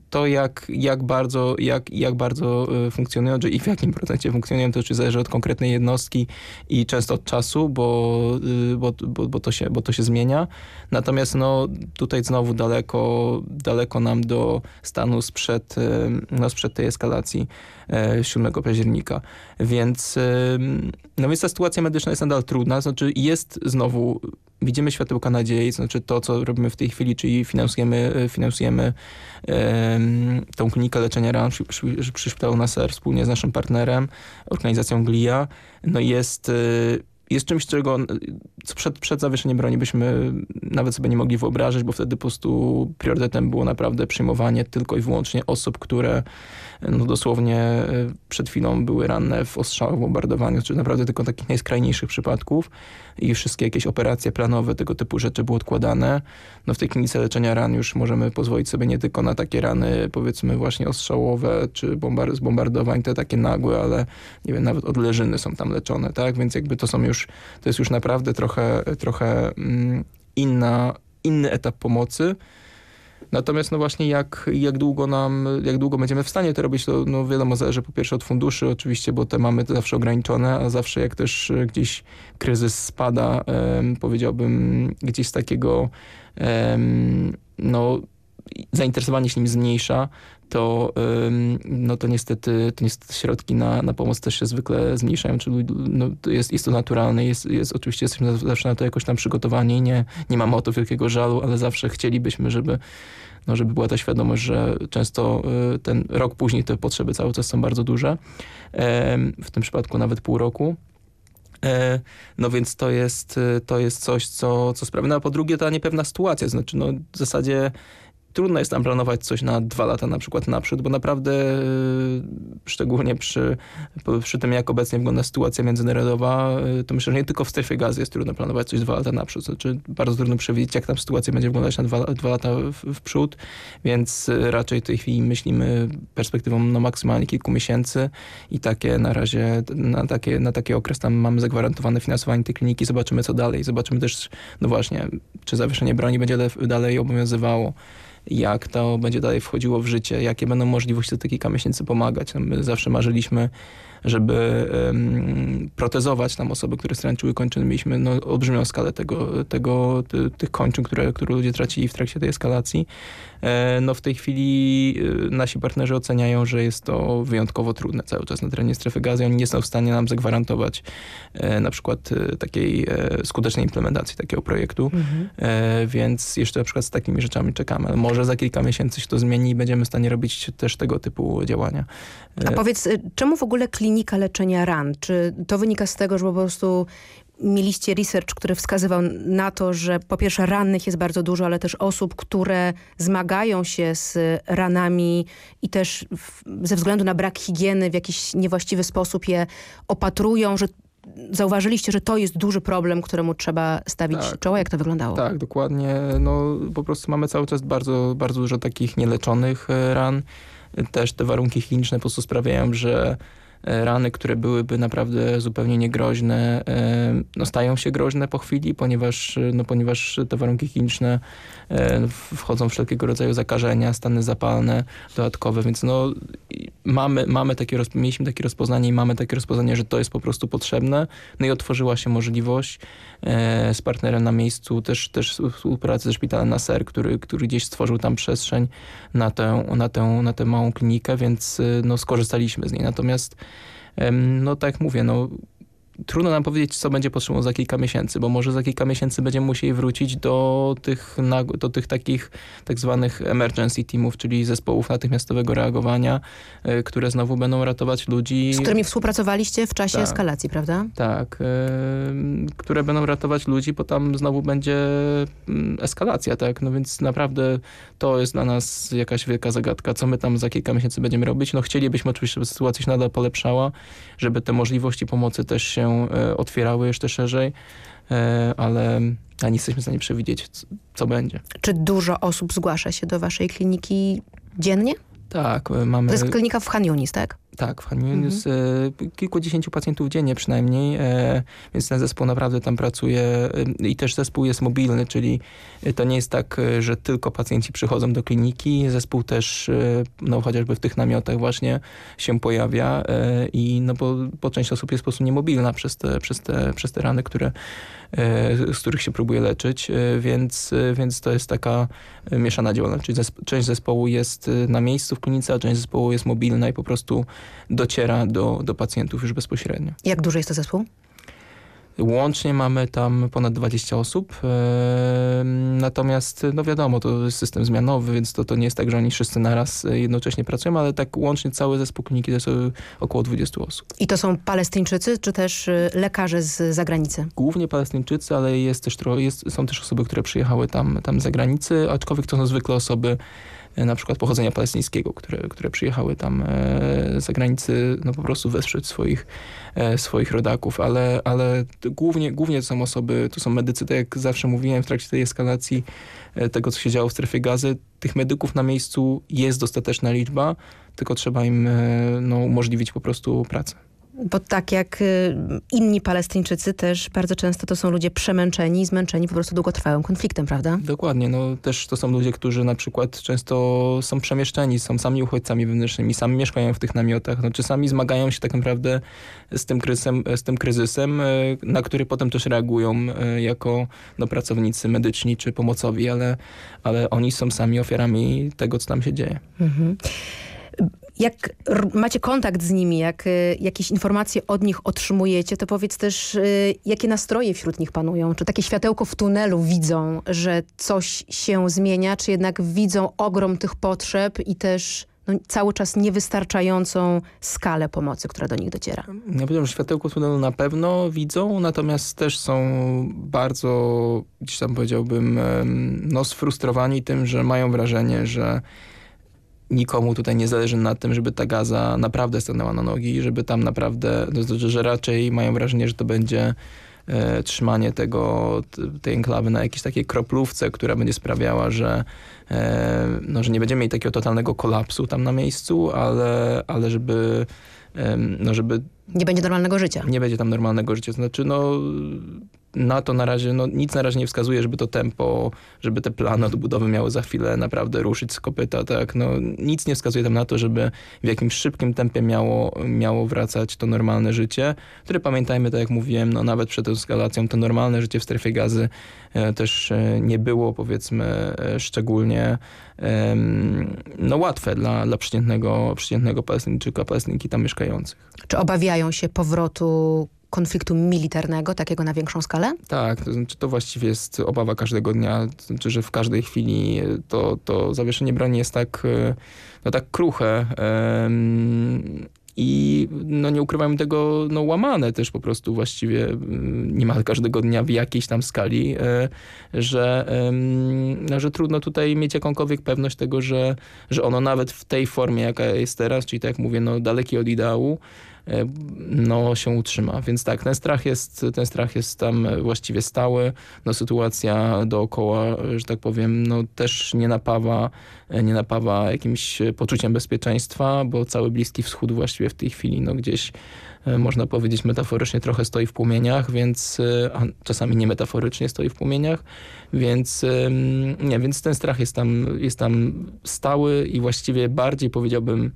To jak, jak, bardzo, jak, jak bardzo e, funkcjonują, i w jakim procencie funkcjonują, to czy zależy od konkretnej jednostki i często od czasu, bo, e, bo, bo, bo, to, się, bo to się zmienia. Natomiast no, tutaj znowu daleko, daleko nam do stanu sprzed, e, no, sprzed tej eskalacji 7 października. Więc, no więc ta sytuacja medyczna jest nadal trudna, znaczy jest znowu widzimy światełka nadziei, znaczy to, co robimy w tej chwili, czyli finansujemy, e, finansujemy tą klinikę leczenia ran przy, przy, przy Szpitalu Nasser wspólnie z naszym partnerem, organizacją GLIA, no jest, e, jest czymś, czego co przed, przed zawieszeniem broni byśmy nawet sobie nie mogli wyobrazić, bo wtedy po prostu priorytetem było naprawdę przyjmowanie tylko i wyłącznie osób, które no dosłownie e, przed chwilą były ranne w ostrzałach, bombardowaniu, czy naprawdę tylko takich najskrajniejszych przypadków i wszystkie jakieś operacje planowe, tego typu rzeczy były odkładane. No w tej klinice leczenia ran już możemy pozwolić sobie nie tylko na takie rany powiedzmy właśnie ostrzałowe, czy bombar z te takie nagłe, ale nie wiem, nawet odleżyny są tam leczone, tak? Więc jakby to są już, to jest już naprawdę trochę, trochę mm, inna, inny etap pomocy. Natomiast no właśnie jak, jak długo nam, jak długo będziemy w stanie to robić, to no wiadomo zależy po pierwsze od funduszy oczywiście, bo te mamy zawsze ograniczone, a zawsze jak też e, gdzieś kryzys spada, powiedziałbym gdzieś z takiego no zainteresowanie się nim zmniejsza, to, no to niestety, to niestety środki na, na pomoc też się zwykle zmniejszają, czyli no, to jest, jest to naturalne, jest, jest, oczywiście jesteśmy zawsze na to jakoś tam przygotowani, nie, nie mamy o to wielkiego żalu, ale zawsze chcielibyśmy, żeby no, żeby była ta świadomość, że często y, ten rok później te potrzeby cały czas są bardzo duże. W tym przypadku nawet pół roku. E, no więc to jest, y, to jest coś, co, co sprawia. No a po drugie ta niepewna sytuacja, znaczy no w zasadzie trudno jest nam planować coś na dwa lata na przykład naprzód, bo naprawdę y, szczególnie przy, przy tym, jak obecnie wygląda sytuacja międzynarodowa, y, to myślę, że nie tylko w strefie gazy jest trudno planować coś dwa lata naprzód. Znaczy bardzo trudno przewidzieć, jak tam sytuacja będzie wyglądać na dwa, dwa lata w, w przód, więc y, raczej w tej chwili myślimy perspektywą no, maksymalnie kilku miesięcy i takie na razie, na, takie, na taki okres tam mamy zagwarantowane finansowanie tej kliniki, zobaczymy co dalej. Zobaczymy też, no właśnie, czy zawieszenie broni będzie dalej obowiązywało jak to będzie dalej wchodziło w życie, jakie będą możliwości za te kilka miesięcy pomagać. No, my zawsze marzyliśmy żeby um, protezować tam osoby, które stręczyły kończyny. Mieliśmy no, olbrzymią skalę tego, tego, ty, tych kończyn, które, które ludzie tracili w trakcie tej eskalacji. E, no w tej chwili e, nasi partnerzy oceniają, że jest to wyjątkowo trudne cały czas na terenie strefy gazy. Oni nie są w stanie nam zagwarantować e, na przykład takiej skutecznej implementacji takiego projektu, mhm. Więc jeszcze na przykład z takimi rzeczami czekamy. Może za kilka miesięcy się to zmieni i będziemy w stanie robić też tego typu działania. A powiedz, czemu w ogóle klinika leczenia ran? Czy to wynika z tego, że po prostu mieliście research, który wskazywał na to, że po pierwsze rannych jest bardzo dużo, ale też osób, które zmagają się z ranami i też ze względu na brak higieny w jakiś niewłaściwy sposób je opatrują, że zauważyliście, że to jest duży problem, któremu trzeba stawić tak, czoło? Jak to wyglądało? Tak, dokładnie. No, po prostu mamy cały czas bardzo, bardzo dużo takich nieleczonych e, ran. Też te warunki kliniczne po prostu sprawiają, że rany, które byłyby naprawdę zupełnie niegroźne, e, no stają się groźne po chwili, ponieważ, no ponieważ te warunki kliniczne e, wchodzą wszelkiego rodzaju zakażenia, stany zapalne dodatkowe, więc no mamy, mamy takie, mieliśmy takie rozpoznanie i mamy takie rozpoznanie, że to jest po prostu potrzebne. No i otworzyła się możliwość z partnerem na miejscu, też, też współpracy ze szpitalem Nasser, który, który gdzieś stworzył tam przestrzeń na tę, na tę, na tę małą klinikę, więc no skorzystaliśmy z niej. Natomiast no tak mówię, no trudno nam powiedzieć, co będzie potrzebował za kilka miesięcy, bo może za kilka miesięcy będziemy musieli wrócić do tych, do tych takich tak zwanych emergency teamów, czyli zespołów natychmiastowego reagowania, e, które znowu będą ratować ludzi. Z którymi współpracowaliście w czasie tak, eskalacji, prawda? Tak, które będą ratować ludzi, bo tam znowu będzie mm, eskalacja, tak? No więc naprawdę to jest dla nas jakaś wielka zagadka, co my tam za kilka miesięcy będziemy robić. No chcielibyśmy oczywiście, żeby sytuacja się nadal polepszała, żeby te możliwości pomocy też się E, otwierały jeszcze szerzej, e, ale nie jesteśmy w stanie przewidzieć, co będzie. Czy dużo osób zgłasza się do waszej kliniki dziennie? Tak, e, mamy... To jest klinika w Han Yunis, tak? Tak, w Han Yunis mhm. kilkudziesięciu pacjentów dziennie przynajmniej, więc ten zespół naprawdę tam pracuje i też zespół jest mobilny, czyli to nie jest tak, że tylko pacjenci przychodzą do kliniki, zespół też, no chociażby w tych namiotach właśnie się pojawia i no bo, bo część osób jest po prostu niemobilna przez te, przez te, przez te rany, które E, z których się próbuje leczyć, e, więc, e, więc to jest taka mieszana działalność. Czyli część zespołu jest na miejscu w klinice, a część zespołu jest mobilna i po prostu dociera do, do pacjentów już bezpośrednio. Jak duży jest to zespół? Łącznie mamy tam ponad 20 osób, natomiast no wiadomo, to jest system zmianowy, więc to, to nie jest tak, że oni wszyscy naraz e, jednocześnie pracują, ale tak łącznie cały zespół kliniki to jest około 20 osób. I to są Palestyńczycy, czy też e, lekarze z zagranicy? Głównie Palestyńczycy, ale jest też, jest, są też osoby, które przyjechały tam, tam z zagranicy, aczkolwiek to są zwykle osoby E, na przykład pochodzenia palestyńskiego, które, które przyjechały tam e, z zagranicy no po prostu wesprzeć swoich, e, swoich rodaków, ale, ale głównie, głównie to są osoby, to są medycy, tak jak zawsze mówiłem w trakcie tej eskalacji tego, co się działo w strefie gazy, tych medyków na miejscu jest dostateczna liczba, tylko trzeba im no, umożliwić po prostu pracę. Bo tak jak y, inni Palestyńczycy też bardzo często to są ludzie przemęczeni i zmęczeni po prostu długotrwałym konfliktem, prawda? Dokładnie, no też to są ludzie, którzy na przykład często są przemieszczeni, są sami uchodźcami wewnętrznymi, sami mieszkają w tych namiotach, no czasami zmagają się tak naprawdę z tym kryzysem, z tym kryzysem y, na który potem też reagują y, jako no, pracownicy medyczni czy pomocowi, ale, ale oni są sami ofiarami tego, co tam się dzieje. Mhm. Jak macie kontakt z nimi, jak y, jakieś informacje od nich otrzymujecie, to powiedz też, y, jakie nastroje wśród nich panują? Czy takie światełko w tunelu widzą, że coś się zmienia, czy jednak widzą ogrom tych potrzeb i też no, cały czas niewystarczającą skalę pomocy, która do nich dociera? Ja powiem, że światełko tunelu na pewno widzą, natomiast też są bardzo, gdzieś tam powiedziałbym, no, sfrustrowani tym, że mają wrażenie, że nikomu tutaj nie zależy na tym, żeby ta gaza naprawdę stanęła na nogi, żeby tam naprawdę, to znaczy, że raczej mają wrażenie, że to będzie e, trzymanie tego, tej enklawy na jakiejś takiej kroplówce, która będzie sprawiała, że, e, no, że nie będziemy mieli takiego totalnego kolapsu tam na miejscu, ale, ale żeby, e, no, żeby... Nie będzie normalnego życia. Nie będzie tam normalnego życia. Znaczy, no na to na razie, no nic na razie nie wskazuje, żeby to tempo, żeby te plany odbudowy miały za chwilę naprawdę ruszyć z kopyta, tak, no nic nie wskazuje tam na to, żeby w jakimś szybkim tempie miało, miało wracać to normalne życie, które pamiętajmy, tak jak mówiłem, no nawet przed eskalacją, to normalne życie w strefie gazy e, też e, nie było, powiedzmy, e, szczególnie no łatwe dla, dla przeciętnego, przeciętnego Palestyńczyka, Palestynki tam mieszkających. Czy obawiają się powrotu konfliktu militarnego, takiego na większą skalę? Tak, to znaczy to właściwie jest obawa każdego dnia, to znaczy, że w każdej chwili to, to zawieszenie broni jest tak, e, no tak kruche i no nie ukrywajmy tego, no łamane też po prostu właściwie niemal każdego dnia w jakiejś tam skali, e, że, no, że trudno tutaj mieć jakąkolwiek pewność tego, że, że ono nawet w tej formie, jaka jest teraz, czyli tak jak mówię, no daleki od ideału, no, się utrzyma. Więc tak, ten strach jest, ten strach jest tam właściwie stały. No, sytuacja dookoła, że tak powiem, no, też nie napawa, nie napawa jakimś poczuciem bezpieczeństwa, bo cały Bliski Wschód właściwie w tej chwili no, gdzieś e, można powiedzieć metaforycznie trochę stoi w płomieniach, więc e, a czasami nie metaforycznie stoi w płomieniach, więc nie, więc ten strach jest tam, jest tam stały i właściwie bardziej powiedziałbym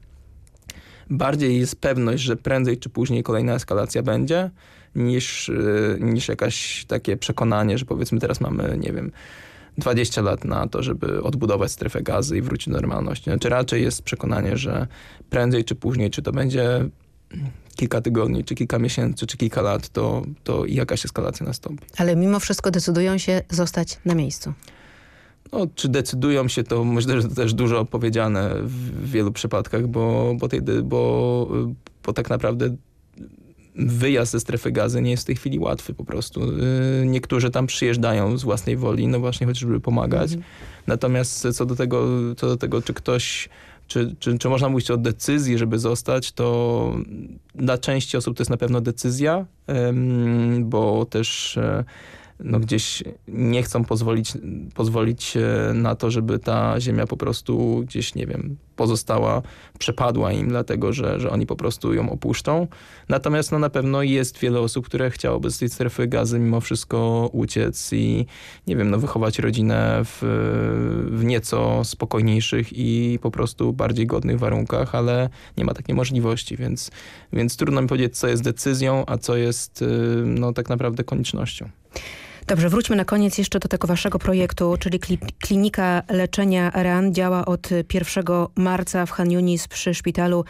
bardziej jest pewność, że prędzej czy później kolejna eskalacja będzie, niż, y, niż jakaś takie przekonanie, że powiedzmy teraz mamy, nie wiem, 20 lat na to, żeby odbudować strefę gazy i wrócić do normalności. Znaczy raczej jest przekonanie, że prędzej czy później, czy to będzie kilka tygodni, czy kilka miesięcy, czy kilka lat, to, to jakaś eskalacja nastąpi. Ale mimo wszystko decydują się zostać na miejscu. No, czy decydują się, to myślę, że to też dużo powiedziane w wielu przypadkach, bo, bo, tej, bo, bo tak naprawdę wyjazd ze strefy gazy nie jest w tej chwili łatwy po prostu. Y, niektórzy tam przyjeżdżają z własnej woli, no właśnie chociażby pomagać. Mhm. Natomiast co do tego, co do tego czy ktoś czy, czy, czy można mówić o decyzji, żeby zostać, to dla części osób to jest na pewno decyzja, bo też e, no gdzieś nie chcą pozwolić, pozwolić na to, żeby ta ziemia po prostu gdzieś, nie wiem, pozostała, przepadła im, dlatego że, że oni po prostu ją opuszczą. Natomiast no, na pewno jest wiele osób, które chciałoby z tej strefy gazy mimo wszystko uciec i, nie wiem, no, wychować rodzinę w, w nieco spokojniejszych i po prostu bardziej godnych warunkach, ale nie ma takiej możliwości, więc, więc trudno mi powiedzieć, co jest decyzją, a co jest no, tak naprawdę koniecznością. Dobrze, wróćmy na koniec jeszcze do tego waszego projektu, czyli Klinika Leczenia RAN działa od 1 marca w Han Yunis przy szpitalu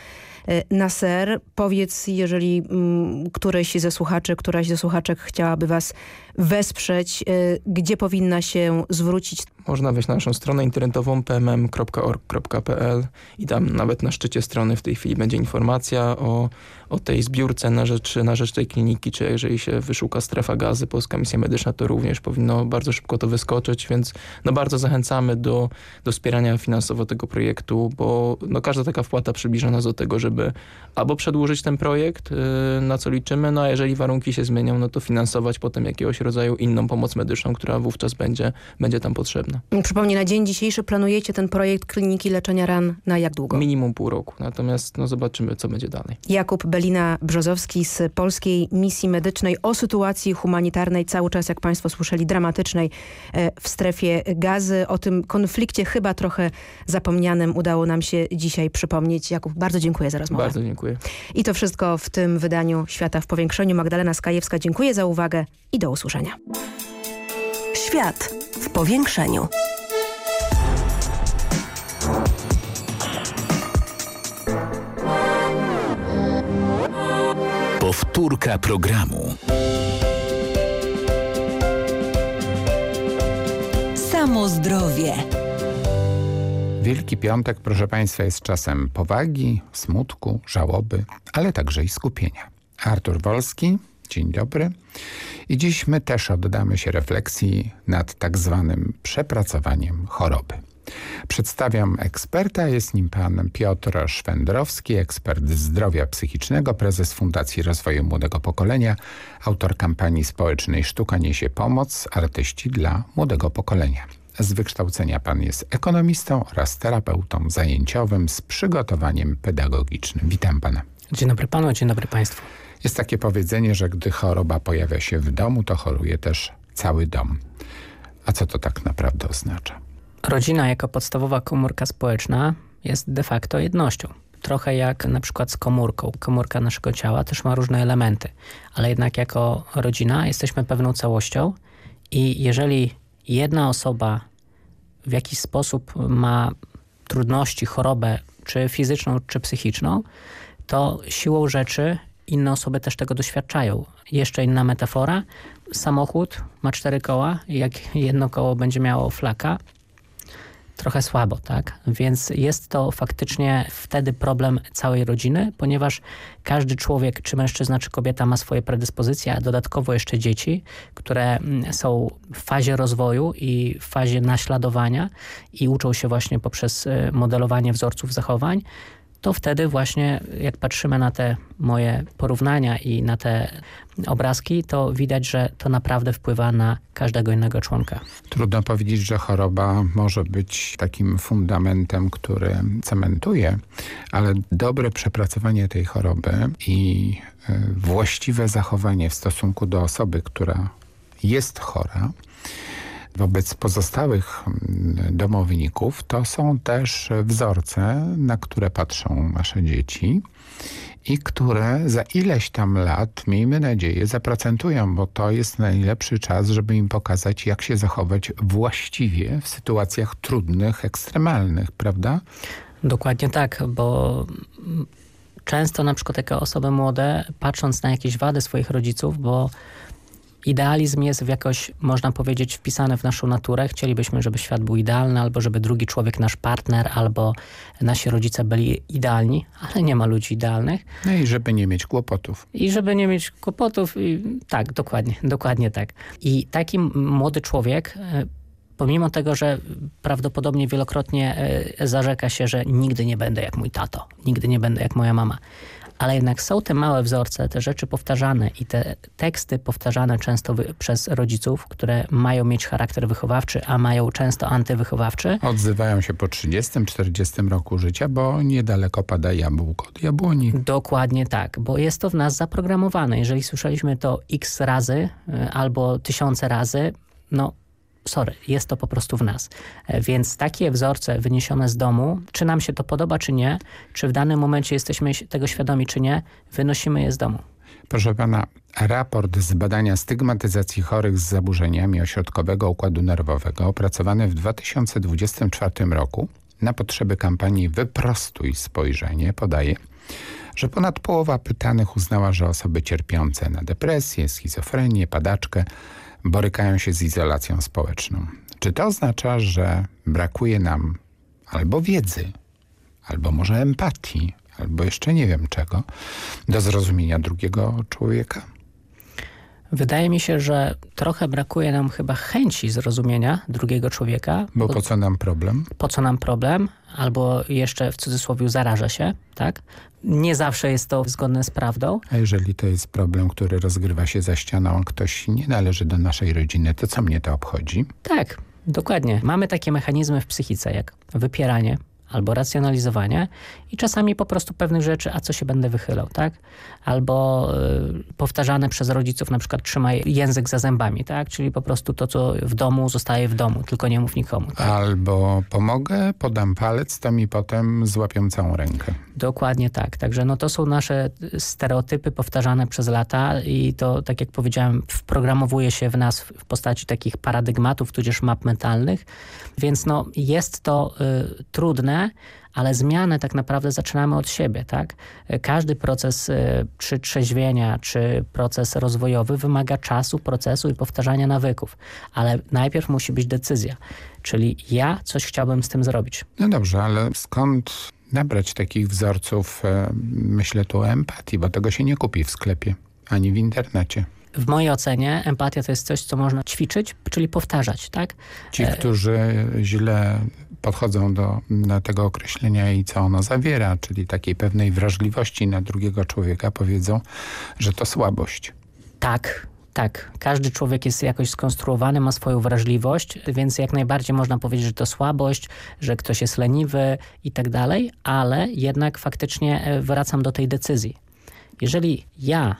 e, Nasser. Powiedz, jeżeli mm, któryś ze słuchaczy, któraś ze słuchaczek chciałaby was wesprzeć, e, gdzie powinna się zwrócić? Można wejść na naszą stronę internetową pmm.org.pl i tam nawet na szczycie strony w tej chwili będzie informacja o, o tej zbiórce na rzecz, na rzecz tej kliniki, czy jeżeli się wyszuka strefa gazy, Polska Misja Medyczna, to również powinno bardzo szybko to wyskoczyć, więc no bardzo zachęcamy do, do wspierania finansowo tego projektu, bo no każda taka wpłata przybliża nas do tego, żeby albo przedłużyć ten projekt, yy, na co liczymy, no a jeżeli warunki się zmienią, no to finansować potem jakiegoś rodzaju rodzaju inną pomoc medyczną, która wówczas będzie, będzie tam potrzebna. Przypomnę, na dzień dzisiejszy planujecie ten projekt Kliniki Leczenia Ran na jak długo? Minimum pół roku, natomiast no, zobaczymy, co będzie dalej. Jakub Belina-Brzozowski z Polskiej Misji Medycznej o sytuacji humanitarnej, cały czas, jak Państwo słyszeli, dramatycznej e, w strefie gazy. O tym konflikcie chyba trochę zapomnianym udało nam się dzisiaj przypomnieć. Jakub, bardzo dziękuję za rozmowę. Bardzo dziękuję. I to wszystko w tym wydaniu Świata w Powiększeniu. Magdalena Skajewska, dziękuję za uwagę i do usłyszenia. Świat w Powiększeniu. Powtórka programu. Samo zdrowie. Wielki Piątek, proszę Państwa, jest czasem powagi, smutku, żałoby, ale także i skupienia. Artur Wolski, dzień dobry. I dziś my też oddamy się refleksji nad tak zwanym przepracowaniem choroby. Przedstawiam eksperta, jest nim pan Piotr Szwendrowski, ekspert zdrowia psychicznego, prezes Fundacji Rozwoju Młodego Pokolenia, autor kampanii społecznej Sztuka Niesie Pomoc, artyści dla młodego pokolenia. Z wykształcenia pan jest ekonomistą oraz terapeutą zajęciowym z przygotowaniem pedagogicznym. Witam pana. Dzień dobry panu, dzień dobry państwu. Jest takie powiedzenie, że gdy choroba pojawia się w domu, to choruje też cały dom. A co to tak naprawdę oznacza? Rodzina jako podstawowa komórka społeczna jest de facto jednością. Trochę jak na przykład z komórką. Komórka naszego ciała też ma różne elementy, ale jednak jako rodzina jesteśmy pewną całością i jeżeli jedna osoba w jakiś sposób ma trudności, chorobę, czy fizyczną, czy psychiczną, to siłą rzeczy inne osoby też tego doświadczają. Jeszcze inna metafora. Samochód ma cztery koła jak jedno koło będzie miało flaka, trochę słabo, tak? Więc jest to faktycznie wtedy problem całej rodziny, ponieważ każdy człowiek, czy mężczyzna, czy kobieta ma swoje predyspozycje, a dodatkowo jeszcze dzieci, które są w fazie rozwoju i w fazie naśladowania i uczą się właśnie poprzez modelowanie wzorców zachowań, to wtedy właśnie jak patrzymy na te moje porównania i na te obrazki, to widać, że to naprawdę wpływa na każdego innego członka. Trudno powiedzieć, że choroba może być takim fundamentem, który cementuje, ale dobre przepracowanie tej choroby i właściwe zachowanie w stosunku do osoby, która jest chora, wobec pozostałych domowników to są też wzorce, na które patrzą nasze dzieci i które za ileś tam lat, miejmy nadzieję, zaprocentują, bo to jest najlepszy czas, żeby im pokazać, jak się zachować właściwie w sytuacjach trudnych, ekstremalnych, prawda? Dokładnie tak, bo często na przykład jako osoby młode, patrząc na jakieś wady swoich rodziców, bo Idealizm jest w jakoś, można powiedzieć, wpisany w naszą naturę. Chcielibyśmy, żeby świat był idealny, albo żeby drugi człowiek, nasz partner, albo nasi rodzice byli idealni, ale nie ma ludzi idealnych. No i żeby nie mieć kłopotów. I żeby nie mieć kłopotów. I tak, dokładnie, dokładnie tak. I taki młody człowiek pomimo tego, że prawdopodobnie wielokrotnie zarzeka się, że nigdy nie będę jak mój tato, nigdy nie będę jak moja mama ale jednak są te małe wzorce, te rzeczy powtarzane i te teksty powtarzane często przez rodziców, które mają mieć charakter wychowawczy, a mają często antywychowawczy. Odzywają się po 30-40 roku życia, bo niedaleko pada jabłko od jabłoni. Dokładnie tak, bo jest to w nas zaprogramowane. Jeżeli słyszeliśmy to x razy albo tysiące razy, no sorry, jest to po prostu w nas. Więc takie wzorce wyniesione z domu, czy nam się to podoba, czy nie, czy w danym momencie jesteśmy tego świadomi, czy nie, wynosimy je z domu. Proszę pana, raport z badania stygmatyzacji chorych z zaburzeniami ośrodkowego układu nerwowego opracowany w 2024 roku na potrzeby kampanii Wyprostuj spojrzenie podaje, że ponad połowa pytanych uznała, że osoby cierpiące na depresję, schizofrenię, padaczkę borykają się z izolacją społeczną. Czy to oznacza, że brakuje nam albo wiedzy, albo może empatii, albo jeszcze nie wiem czego, do zrozumienia drugiego człowieka? Wydaje mi się, że trochę brakuje nam chyba chęci zrozumienia drugiego człowieka. Bo po co nam problem? Po co nam problem? Albo jeszcze w cudzysłowie zaraża się, tak? Nie zawsze jest to zgodne z prawdą. A jeżeli to jest problem, który rozgrywa się za ścianą, ktoś nie należy do naszej rodziny, to co mnie to obchodzi? Tak, dokładnie. Mamy takie mechanizmy w psychice jak wypieranie, albo racjonalizowanie i czasami po prostu pewnych rzeczy, a co się będę wychylał, tak? Albo y, powtarzane przez rodziców na przykład trzymaj język za zębami, tak? Czyli po prostu to, co w domu zostaje w domu, tylko nie mów nikomu. Tak? Albo pomogę, podam palec, to mi potem złapią całą rękę. Dokładnie tak. Także no to są nasze stereotypy powtarzane przez lata i to, tak jak powiedziałem, wprogramowuje się w nas w postaci takich paradygmatów, tudzież map mentalnych. Więc no jest to y, trudne, ale zmianę tak naprawdę zaczynamy od siebie, tak? Każdy proces y, czy trzeźwienia, czy proces rozwojowy wymaga czasu, procesu i powtarzania nawyków, ale najpierw musi być decyzja, czyli ja coś chciałbym z tym zrobić. No dobrze, ale skąd nabrać takich wzorców, e, myślę tu o empatii, bo tego się nie kupi w sklepie, ani w internecie. W mojej ocenie empatia to jest coś, co można ćwiczyć, czyli powtarzać, tak? Ci, którzy źle podchodzą do, do tego określenia i co ono zawiera, czyli takiej pewnej wrażliwości na drugiego człowieka, powiedzą, że to słabość. Tak, tak, każdy człowiek jest jakoś skonstruowany, ma swoją wrażliwość, więc jak najbardziej można powiedzieć, że to słabość, że ktoś jest leniwy i tak dalej, ale jednak faktycznie wracam do tej decyzji. Jeżeli ja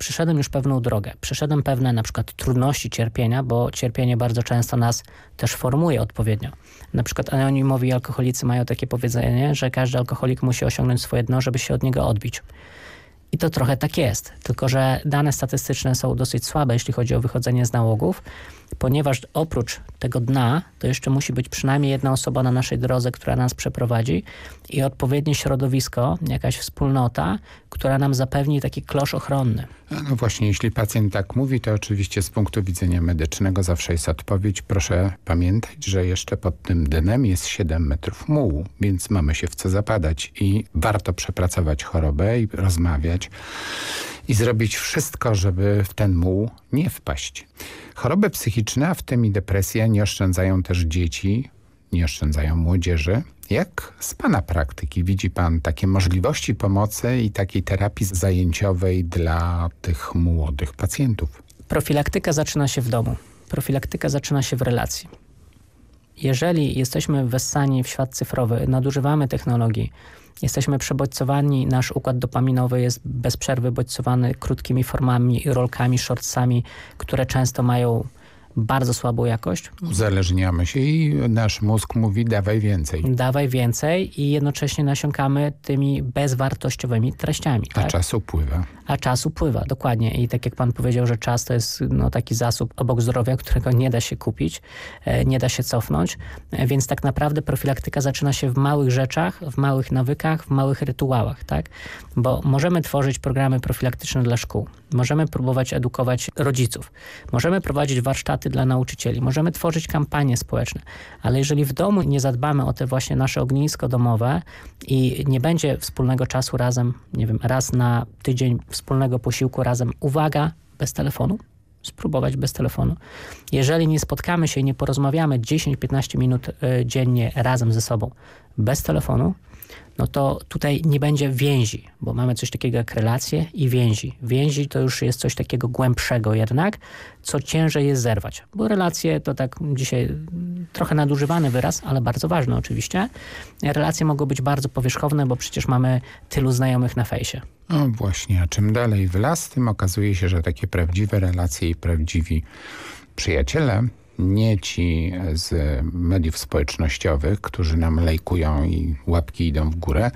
przeszedłem już pewną drogę, przeszedłem pewne na przykład trudności cierpienia, bo cierpienie bardzo często nas też formuje odpowiednio. Na przykład anonimowi alkoholicy mają takie powiedzenie, że każdy alkoholik musi osiągnąć swoje dno, żeby się od niego odbić. I to trochę tak jest, tylko że dane statystyczne są dosyć słabe, jeśli chodzi o wychodzenie z nałogów, ponieważ oprócz tego dna, to jeszcze musi być przynajmniej jedna osoba na naszej drodze, która nas przeprowadzi i odpowiednie środowisko, jakaś wspólnota, która nam zapewni taki klosz ochronny. No właśnie, jeśli pacjent tak mówi, to oczywiście z punktu widzenia medycznego zawsze jest odpowiedź. Proszę pamiętać, że jeszcze pod tym dnem jest 7 metrów mułu, więc mamy się w co zapadać i warto przepracować chorobę i rozmawiać i zrobić wszystko, żeby w ten muł nie wpaść. Choroby psychiczne, a w tym i depresja, nie oszczędzają też dzieci, nie oszczędzają młodzieży. Jak z Pana praktyki widzi Pan takie możliwości pomocy i takiej terapii zajęciowej dla tych młodych pacjentów? Profilaktyka zaczyna się w domu. Profilaktyka zaczyna się w relacji. Jeżeli jesteśmy wessani w świat cyfrowy, nadużywamy technologii, jesteśmy przebodźcowani, nasz układ dopaminowy jest bez przerwy bodźcowany krótkimi formami, rolkami, shortsami, które często mają bardzo słabą jakość. Uzależniamy się i nasz mózg mówi dawaj więcej. Dawaj więcej i jednocześnie nasiąkamy tymi bezwartościowymi treściami. A tak? czas upływa. A czas upływa, dokładnie. I tak jak pan powiedział, że czas to jest no, taki zasób obok zdrowia, którego nie da się kupić, e, nie da się cofnąć. E, więc tak naprawdę profilaktyka zaczyna się w małych rzeczach, w małych nawykach, w małych rytuałach. tak? Bo możemy tworzyć programy profilaktyczne dla szkół. Możemy próbować edukować rodziców. Możemy prowadzić warsztaty dla nauczycieli. Możemy tworzyć kampanie społeczne. Ale jeżeli w domu nie zadbamy o te właśnie nasze ognisko domowe i nie będzie wspólnego czasu razem, nie wiem, raz na tydzień wspólnego posiłku razem, uwaga, bez telefonu, spróbować bez telefonu. Jeżeli nie spotkamy się i nie porozmawiamy 10-15 minut y, dziennie razem ze sobą bez telefonu, no to tutaj nie będzie więzi, bo mamy coś takiego jak relacje i więzi. Więzi to już jest coś takiego głębszego jednak, co ciężej jest zerwać, bo relacje to tak dzisiaj trochę nadużywany wyraz, ale bardzo ważny oczywiście. Relacje mogą być bardzo powierzchowne, bo przecież mamy tylu znajomych na fejsie. No właśnie, a czym dalej w las, tym okazuje się, że takie prawdziwe relacje i prawdziwi przyjaciele nie ci z mediów społecznościowych, którzy nam lejkują i łapki idą w górę,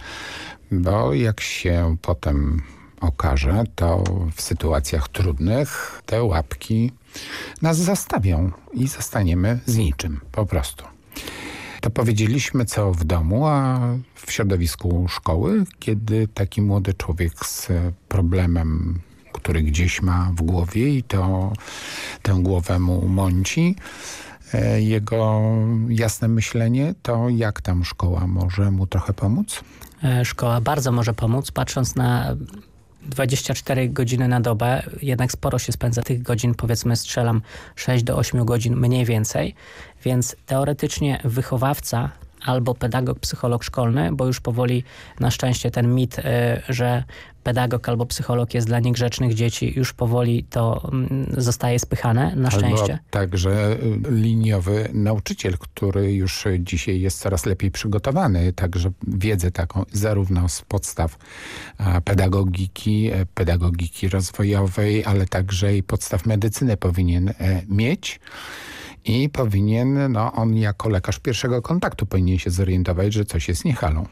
bo jak się potem okaże, to w sytuacjach trudnych te łapki nas zastawią i zostaniemy z niczym, po prostu. To powiedzieliśmy co w domu, a w środowisku szkoły, kiedy taki młody człowiek z problemem który gdzieś ma w głowie i to tę głowę mu mąci, jego jasne myślenie, to jak tam szkoła może mu trochę pomóc? Szkoła bardzo może pomóc, patrząc na 24 godziny na dobę, jednak sporo się spędza tych godzin, powiedzmy strzelam 6 do 8 godzin mniej więcej, więc teoretycznie wychowawca albo pedagog, psycholog szkolny, bo już powoli na szczęście ten mit, y, że pedagog albo psycholog jest dla niegrzecznych dzieci, już powoli to mm, zostaje spychane, na szczęście. Albo także y, liniowy nauczyciel, który już dzisiaj jest coraz lepiej przygotowany, także wiedzę taką zarówno z podstaw pedagogiki, e, pedagogiki rozwojowej, ale także i podstaw medycyny powinien e, mieć i powinien, no on jako lekarz pierwszego kontaktu powinien się zorientować, że coś jest niechalą.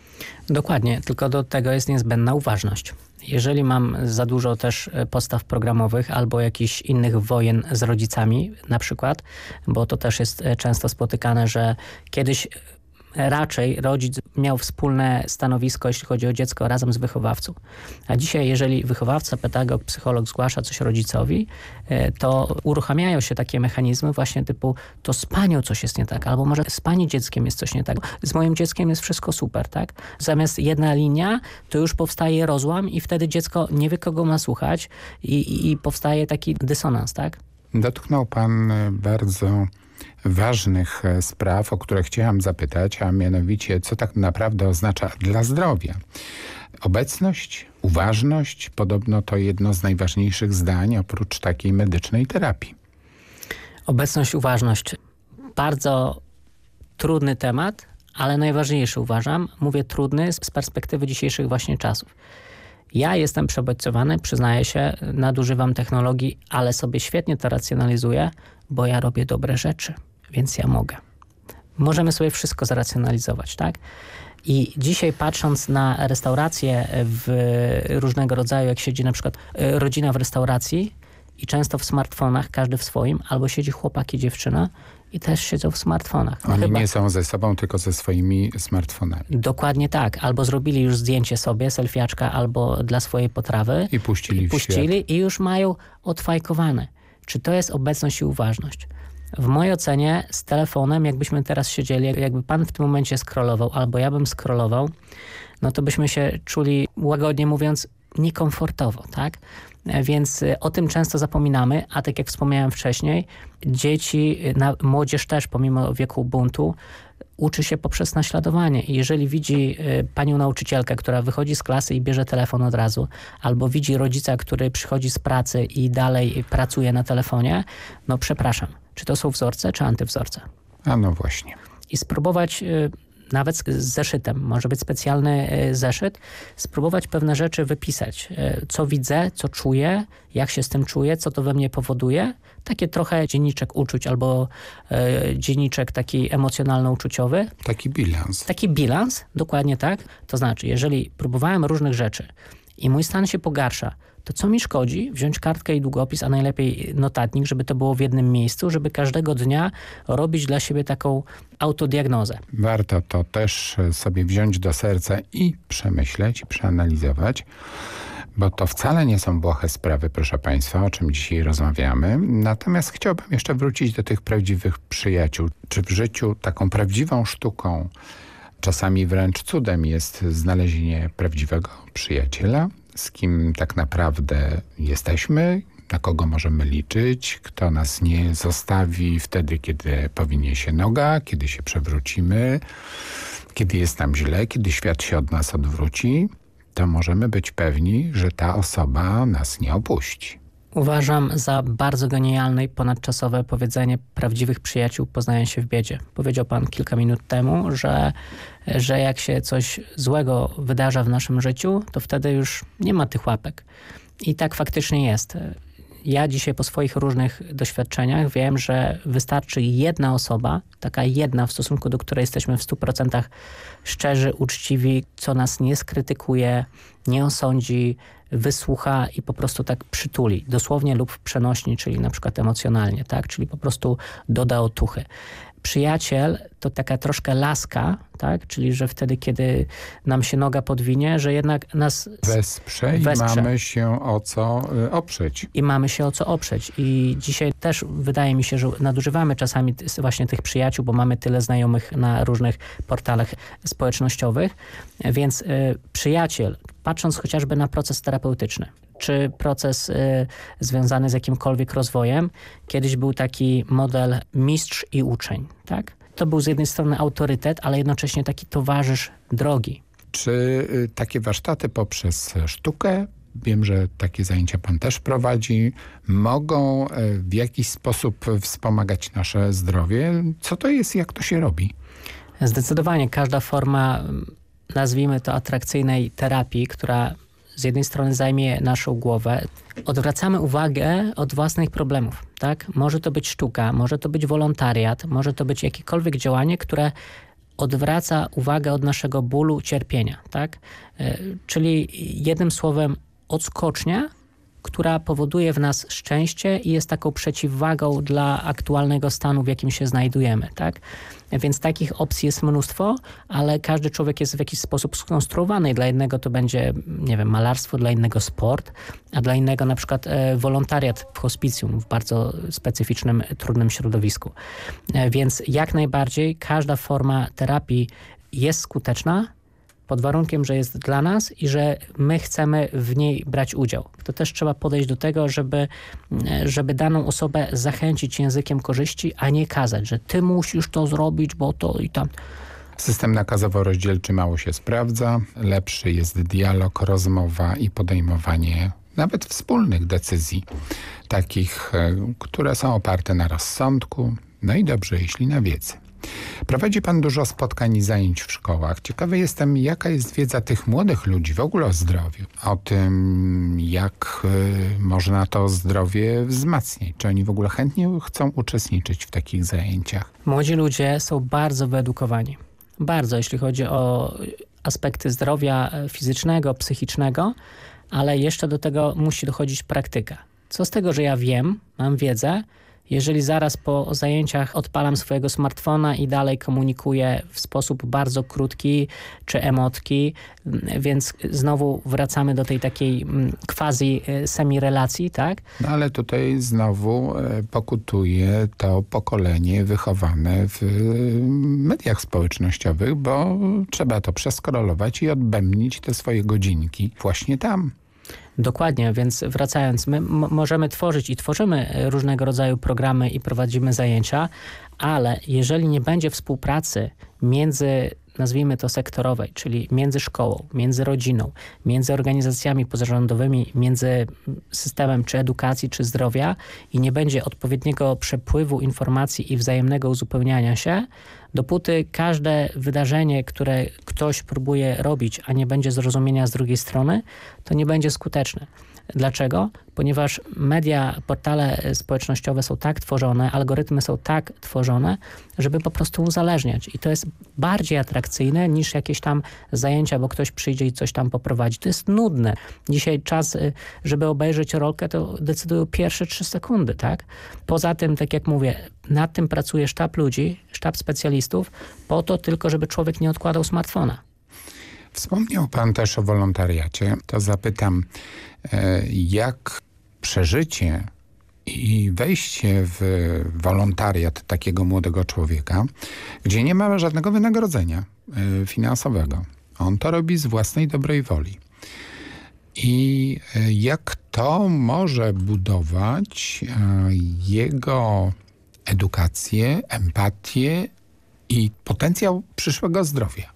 Dokładnie, tylko do tego jest niezbędna uważność. Jeżeli mam za dużo też e, podstaw programowych albo jakichś innych wojen z rodzicami na przykład, bo to też jest e, często spotykane, że kiedyś raczej rodzic miał wspólne stanowisko, jeśli chodzi o dziecko, razem z wychowawcą. A dzisiaj, jeżeli wychowawca, pedagog, psycholog zgłasza coś rodzicowi, e, to uruchamiają się takie mechanizmy właśnie typu to z panią coś jest nie tak, albo może z pani dzieckiem jest coś nie tak. Z moim dzieckiem jest wszystko super, tak? Zamiast jedna linia, to już powstaje rozłam i wtedy dziecko nie wie, kogo ma słuchać i, i, powstaje taki dysonans, tak? Dotknął pan e, bardzo ważnych e, spraw, o które chciałam zapytać, a mianowicie co tak naprawdę oznacza dla zdrowia. Obecność, uważność, podobno to jedno z najważniejszych zdań oprócz takiej medycznej terapii. Obecność, uważność. Bardzo trudny temat, ale najważniejszy uważam. Mówię trudny z perspektywy dzisiejszych właśnie czasów. Ja jestem przebodźcowany, przyznaję się, nadużywam technologii, ale sobie świetnie to racjonalizuję, bo ja robię dobre rzeczy więc ja mogę. Możemy sobie wszystko zracjonalizować, tak? I dzisiaj patrząc na restauracje w różnego rodzaju, jak siedzi na przykład e, rodzina w restauracji i często w smartfonach, każdy w swoim, albo siedzi chłopak i dziewczyna i też siedzą w smartfonach. No Oni chyba... nie są ze sobą, tylko ze swoimi smartfonami. Dokładnie tak. Albo zrobili już zdjęcie sobie, selfiaczka, albo dla swojej potrawy. I puścili i puścili i już mają odfajkowane. Czy to jest obecność i uważność? W mojej ocenie z telefonem, jakbyśmy teraz siedzieli, jakby pan w tym momencie scrollował, albo ja bym scrollował, no to byśmy się czuli, łagodnie mówiąc, niekomfortowo, tak? Więc y, o tym często zapominamy, a tak jak wspomniałem wcześniej, dzieci, y, młodzież też pomimo wieku buntu uczy się poprzez naśladowanie. I jeżeli widzi panią nauczycielkę, która wychodzi z klasy i bierze telefon od razu, albo widzi rodzica, który przychodzi z pracy i dalej pracuje na telefonie, no przepraszam, czy to są wzorce, czy antywzorce? A no właśnie. I spróbować y, nawet z zeszytem, może być specjalny y, zeszyt, spróbować pewne rzeczy wypisać. Y, co widzę, co czuję, jak się z tym czuję, co to we mnie powoduje. Takie trochę dzienniczek uczuć albo dzienniczek taki emocjonalno-uczuciowy. Taki bilans. Taki bilans, dokładnie tak. To znaczy, jeżeli próbowałem różnych rzeczy i mój stan się pogarsza, to co mi szkodzi wziąć kartkę i długopis, a najlepiej notatnik, żeby to było w jednym miejscu, żeby każdego dnia robić dla siebie taką autodiagnozę. Warto to też sobie wziąć do serca i przemyśleć, i przeanalizować. Bo to wcale nie są błahe sprawy, proszę Państwa, o czym dzisiaj rozmawiamy. Natomiast chciałbym jeszcze wrócić do tych prawdziwych przyjaciół. Czy w życiu taką prawdziwą sztuką, czasami wręcz cudem jest znalezienie prawdziwego przyjaciela? Z kim tak naprawdę jesteśmy, na kogo możemy liczyć, kto nas nie zostawi wtedy, kiedy powinie się noga, kiedy się przewrócimy, kiedy jest nam źle, kiedy świat się od nas odwróci, to możemy być pewni, że ta osoba nas nie opuści. Uważam za bardzo genialne i ponadczasowe powiedzenie prawdziwych przyjaciół poznają się w biedzie. Powiedział pan kilka minut temu, że, że jak się coś złego wydarza w naszym życiu, to wtedy już nie ma tych łapek. I tak faktycznie jest. Ja dzisiaj po swoich różnych doświadczeniach wiem, że wystarczy jedna osoba, taka jedna w stosunku do której jesteśmy w 100% szczerzy, uczciwi, co nas nie skrytykuje, nie osądzi, wysłucha i po prostu tak przytuli, dosłownie lub przenośni, czyli na przykład emocjonalnie, tak? czyli po prostu doda otuchy. Przyjaciel to taka troszkę laska, tak? czyli że wtedy, kiedy nam się noga podwinie, że jednak nas wesprze i wesprze. mamy się o co y, oprzeć. I mamy się o co oprzeć. I dzisiaj też wydaje mi się, że nadużywamy czasami właśnie tych przyjaciół, bo mamy tyle znajomych na różnych portalach społecznościowych, więc y, przyjaciel, patrząc chociażby na proces terapeutyczny, czy proces y, związany z jakimkolwiek rozwojem. Kiedyś był taki model mistrz i uczeń, tak? To był z jednej strony autorytet, ale jednocześnie taki towarzysz drogi. Czy y, takie warsztaty poprzez sztukę, wiem, że takie zajęcia pan też prowadzi, mogą y, w jakiś sposób wspomagać nasze zdrowie? Co to jest, jak to się robi? Zdecydowanie każda forma, nazwijmy to atrakcyjnej terapii, która z jednej strony zajmie naszą głowę, odwracamy uwagę od własnych problemów. Tak? Może to być sztuka, może to być wolontariat, może to być jakiekolwiek działanie, które odwraca uwagę od naszego bólu, cierpienia. Tak? Czyli jednym słowem odskocznia, która powoduje w nas szczęście i jest taką przeciwwagą dla aktualnego stanu, w jakim się znajdujemy. Tak? Więc takich opcji jest mnóstwo, ale każdy człowiek jest w jakiś sposób skonstruowany. Dla jednego to będzie, nie wiem, malarstwo, dla innego sport, a dla innego na przykład e, wolontariat w hospicjum, w bardzo specyficznym, trudnym środowisku. E, więc jak najbardziej każda forma terapii jest skuteczna, pod warunkiem, że jest dla nas i że my chcemy w niej brać udział. To też trzeba podejść do tego, żeby, żeby daną osobę zachęcić językiem korzyści, a nie kazać, że ty musisz to zrobić, bo to i tam. System nakazowo-rozdzielczy mało się sprawdza. Lepszy jest dialog, rozmowa i podejmowanie nawet wspólnych decyzji, takich, e, które są oparte na rozsądku, no i dobrze, jeśli na wiedzy. Prowadzi pan dużo spotkań i zajęć w szkołach. Ciekawy jestem, jaka jest wiedza tych młodych ludzi w ogóle o zdrowiu, o tym, jak y, można to zdrowie wzmacniać. Czy oni w ogóle chętnie chcą uczestniczyć w takich zajęciach? Młodzi ludzie są bardzo wyedukowani. Bardzo, jeśli chodzi o aspekty zdrowia fizycznego, psychicznego, ale jeszcze do tego musi dochodzić praktyka. Co z tego, że ja wiem, mam wiedzę, jeżeli zaraz po zajęciach odpalam swojego smartfona i dalej komunikuję w sposób bardzo krótki czy emotki, więc znowu wracamy do tej takiej mm, quasi e, semi-relacji, tak? No ale tutaj znowu e, pokutuje to pokolenie wychowane w e, mediach społecznościowych, bo trzeba to przeskrolować i odbębnić te swoje godzinki właśnie tam. Dokładnie, więc wracając, my możemy tworzyć i tworzymy różnego rodzaju programy i prowadzimy zajęcia, ale jeżeli nie będzie współpracy między nazwijmy to sektorowej, czyli między szkołą, między rodziną, między organizacjami pozarządowymi, między systemem czy edukacji, czy zdrowia i nie będzie odpowiedniego przepływu informacji i wzajemnego uzupełniania się, dopóty każde wydarzenie, które ktoś próbuje robić, a nie będzie zrozumienia z drugiej strony, to nie będzie skuteczne. Dlaczego? Ponieważ media, portale społecznościowe są tak tworzone, algorytmy są tak tworzone, żeby po prostu uzależniać. I to jest bardziej atrakcyjne niż jakieś tam zajęcia, bo ktoś przyjdzie i coś tam poprowadzi. To jest nudne. Dzisiaj czas, y, żeby obejrzeć rolkę, to decydują pierwsze trzy sekundy, tak? Poza tym, tak jak mówię, nad tym pracuje sztab ludzi, sztab specjalistów, po to tylko, żeby człowiek nie odkładał smartfona. Wspomniał pan też o wolontariacie. To zapytam, e, jak przeżycie i wejście w wolontariat takiego młodego człowieka, gdzie nie ma żadnego wynagrodzenia e, finansowego. On to robi z własnej dobrej woli. I e, jak to może budować jego edukację, empatię i potencjał przyszłego zdrowia?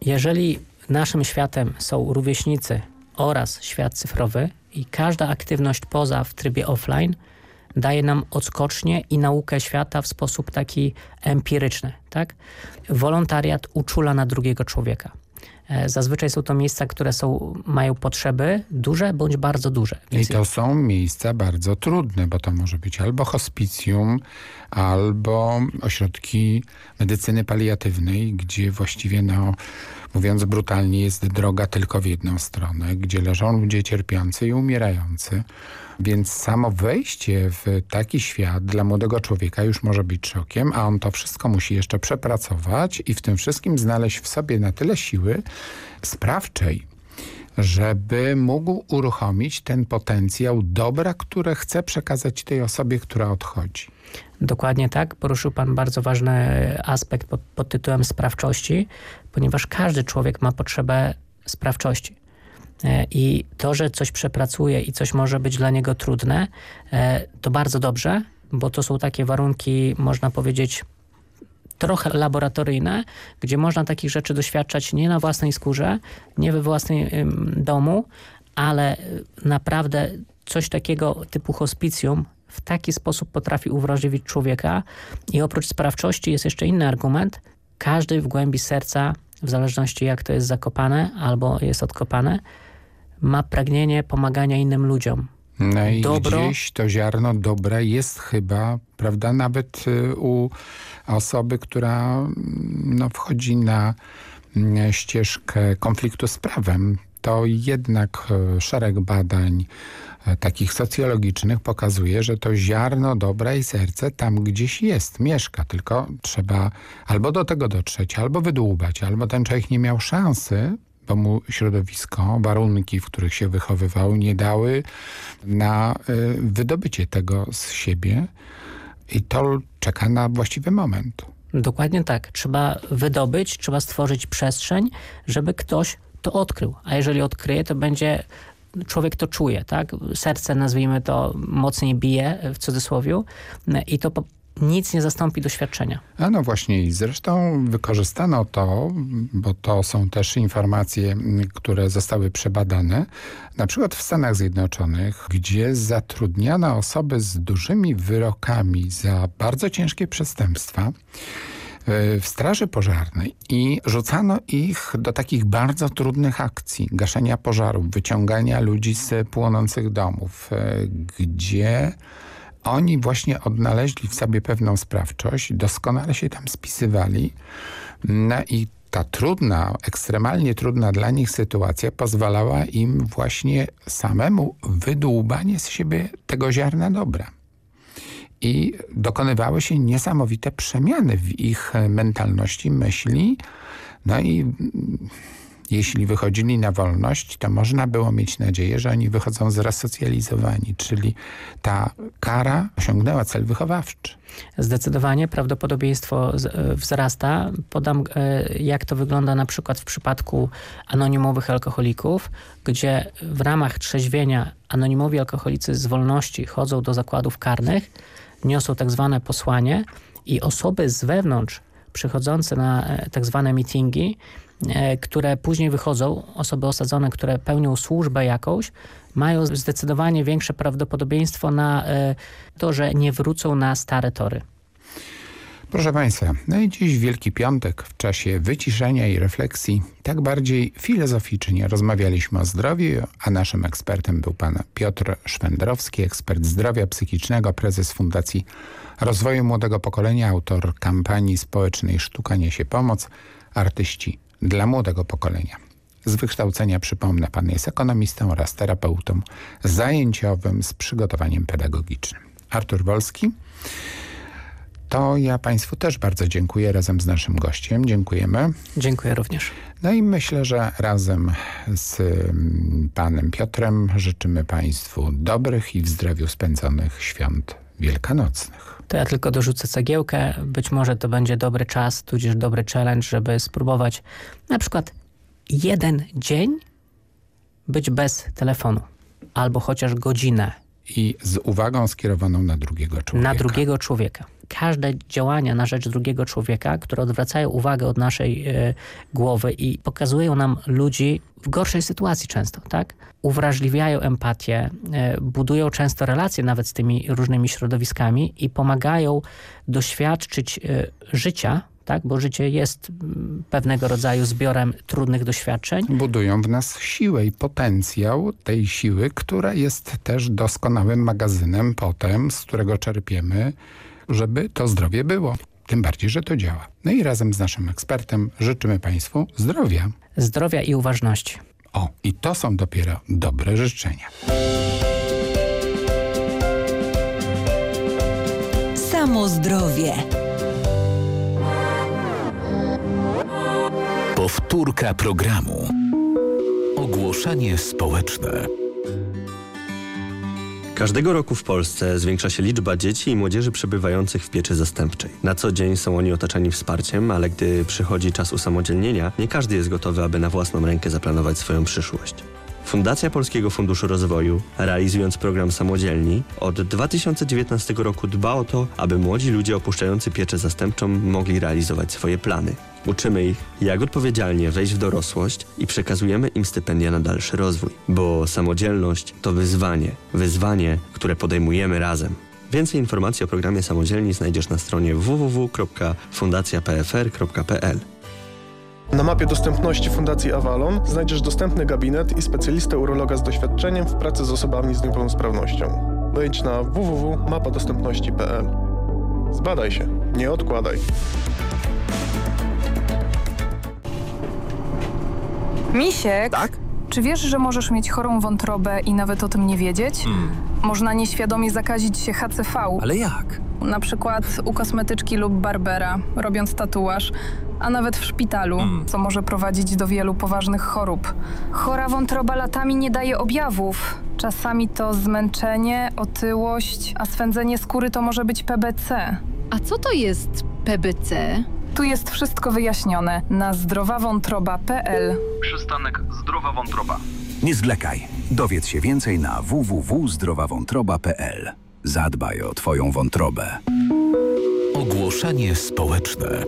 Jeżeli naszym światem są rówieśnicy oraz świat cyfrowy i każda aktywność poza w trybie offline daje nam odskocznie i naukę świata w sposób taki empiryczny. Tak? Wolontariat uczula na drugiego człowieka. E, zazwyczaj są to miejsca, które są, mają potrzeby duże bądź bardzo duże. Więc I to są miejsca bardzo trudne, bo to może być albo hospicjum, albo ośrodki medycyny paliatywnej, gdzie właściwie, no, mówiąc brutalnie, jest droga tylko w jedną stronę, gdzie leżą ludzie cierpiący i umierający. Więc samo wejście w taki świat dla młodego człowieka już może być szokiem, a on to wszystko musi jeszcze przepracować i w tym wszystkim znaleźć w sobie na tyle siły sprawczej, żeby mógł uruchomić ten potencjał dobra, które chce przekazać tej osobie, która odchodzi. Dokładnie tak. Poruszył Pan bardzo ważny aspekt pod, pod tytułem sprawczości, ponieważ każdy człowiek ma potrzebę sprawczości. E, I to, że coś przepracuje i coś może być dla niego trudne, e, to bardzo dobrze, bo to są takie warunki, można powiedzieć, trochę laboratoryjne, gdzie można takich rzeczy doświadczać nie na własnej skórze, nie we własnym domu, ale naprawdę coś takiego typu hospicjum w taki sposób potrafi uwrażliwić człowieka i oprócz sprawczości jest jeszcze inny argument. Każdy w głębi serca, w zależności jak to jest zakopane albo jest odkopane, ma pragnienie pomagania innym ludziom. No i Dobro. gdzieś to ziarno dobra jest chyba, prawda, nawet y, u osoby, która mm, no, wchodzi na mm, ścieżkę konfliktu z prawem. To jednak y, szereg badań y, takich socjologicznych pokazuje, że to ziarno dobra i serce tam gdzieś jest, mieszka, tylko trzeba albo do tego dotrzeć, albo wydłubać, albo ten człowiek nie miał szansy, bo mu środowisko, warunki, w których się wychowywał, nie dały na y, wydobycie tego z siebie i to czeka na właściwy moment. Dokładnie tak. Trzeba wydobyć, trzeba stworzyć przestrzeń, żeby ktoś to odkrył. A jeżeli odkryje, to będzie człowiek to czuje, tak? Serce, nazwijmy to, mocniej bije, w cudzysłowie, i to nic nie zastąpi doświadczenia. A no właśnie i zresztą wykorzystano to, bo to są też informacje, które zostały przebadane, na przykład w Stanach Zjednoczonych, gdzie zatrudniano osoby z dużymi wyrokami za bardzo ciężkie przestępstwa, w straży pożarnej i rzucano ich do takich bardzo trudnych akcji, gaszenia pożarów, wyciągania ludzi z płonących domów, gdzie oni właśnie odnaleźli w sobie pewną sprawczość, doskonale się tam spisywali no i ta trudna, ekstremalnie trudna dla nich sytuacja pozwalała im właśnie samemu wydłubanie z siebie tego ziarna dobra. I dokonywały się niesamowite przemiany w ich mentalności, myśli, no i jeśli wychodzili na wolność, to można było mieć nadzieję, że oni wychodzą zresocjalizowani, czyli ta kara osiągnęła cel wychowawczy. Zdecydowanie prawdopodobieństwo wzrasta. Podam, jak to wygląda na przykład w przypadku anonimowych alkoholików, gdzie w ramach trzeźwienia anonimowi alkoholicy z wolności chodzą do zakładów karnych, niosą tak zwane posłanie i osoby z wewnątrz przychodzące na tak zwane meetingi które później wychodzą, osoby osadzone, które pełnią służbę jakąś, mają zdecydowanie większe prawdopodobieństwo na to, że nie wrócą na stare tory. Proszę Państwa, no i dziś Wielki Piątek w czasie wyciszenia i refleksji, tak bardziej filozoficznie rozmawialiśmy o zdrowiu, a naszym ekspertem był pan Piotr Szwendrowski, ekspert zdrowia psychicznego, prezes Fundacji Rozwoju Młodego Pokolenia, autor kampanii społecznej Sztuka Niesie Pomoc, artyści dla młodego pokolenia. Z wykształcenia, przypomnę, pan jest ekonomistą oraz terapeutą zajęciowym z przygotowaniem pedagogicznym. Artur Wolski. To ja Państwu też bardzo dziękuję razem z naszym gościem. Dziękujemy. Dziękuję również. No i myślę, że razem z panem Piotrem życzymy Państwu dobrych i w zdrowiu spędzonych świąt wielkanocnych. To ja tylko dorzucę cegiełkę. Być może to będzie dobry czas, tudzież dobry challenge, żeby spróbować na przykład jeden dzień być bez telefonu. Albo chociaż godzinę. I z uwagą skierowaną na drugiego człowieka. Na drugiego człowieka. Każde działania na rzecz drugiego człowieka, które odwracają uwagę od naszej y, głowy i pokazują nam ludzi w gorszej sytuacji często, tak? Uwrażliwiają empatię, y, budują często relacje nawet z tymi różnymi środowiskami i pomagają doświadczyć y, życia, tak? bo życie jest pewnego rodzaju zbiorem trudnych doświadczeń. Budują w nas siłę i potencjał tej siły, która jest też doskonałym magazynem potem, z którego czerpiemy, żeby to zdrowie było. Tym bardziej, że to działa. No i razem z naszym ekspertem życzymy Państwu zdrowia. Zdrowia i uważności. O, i to są dopiero dobre życzenia. Samo zdrowie. Powtórka programu. Ogłoszenie społeczne. Każdego roku w Polsce zwiększa się liczba dzieci i młodzieży przebywających w pieczy zastępczej. Na co dzień są oni otaczani wsparciem, ale gdy przychodzi czas usamodzielnienia, nie każdy jest gotowy, aby na własną rękę zaplanować swoją przyszłość. Fundacja Polskiego Funduszu Rozwoju, realizując program Samodzielni, od 2019 roku dba o to, aby młodzi ludzie opuszczający pieczę zastępczą mogli realizować swoje plany. Uczymy ich, jak odpowiedzialnie wejść w dorosłość i przekazujemy im stypendia na dalszy rozwój. Bo samodzielność to wyzwanie. Wyzwanie, które podejmujemy razem. Więcej informacji o programie Samodzielni znajdziesz na stronie www.fundacjapfr.pl. Na mapie dostępności Fundacji Avalon znajdziesz dostępny gabinet i specjalistę urologa z doświadczeniem w pracy z osobami z niepełnosprawnością. Wejdź na www.mapadostępności.pl. Zbadaj się, nie odkładaj. Misiek? Tak? Czy wiesz, że możesz mieć chorą wątrobę i nawet o tym nie wiedzieć? Można nieświadomie zakazić się HCV. Ale jak? Na przykład u kosmetyczki lub barbera, robiąc tatuaż, a nawet w szpitalu, co może prowadzić do wielu poważnych chorób. Chora wątroba latami nie daje objawów. Czasami to zmęczenie, otyłość, a swędzenie skóry to może być PBC. A co to jest PBC? Tu jest wszystko wyjaśnione na zdrowawątroba.pl. Przystanek Zdrowa Wątroba. Nie zwlekaj. Dowiedz się więcej na www.zdrowawątroba.pl. Zadbaj o Twoją wątrobę. Ogłoszenie społeczne.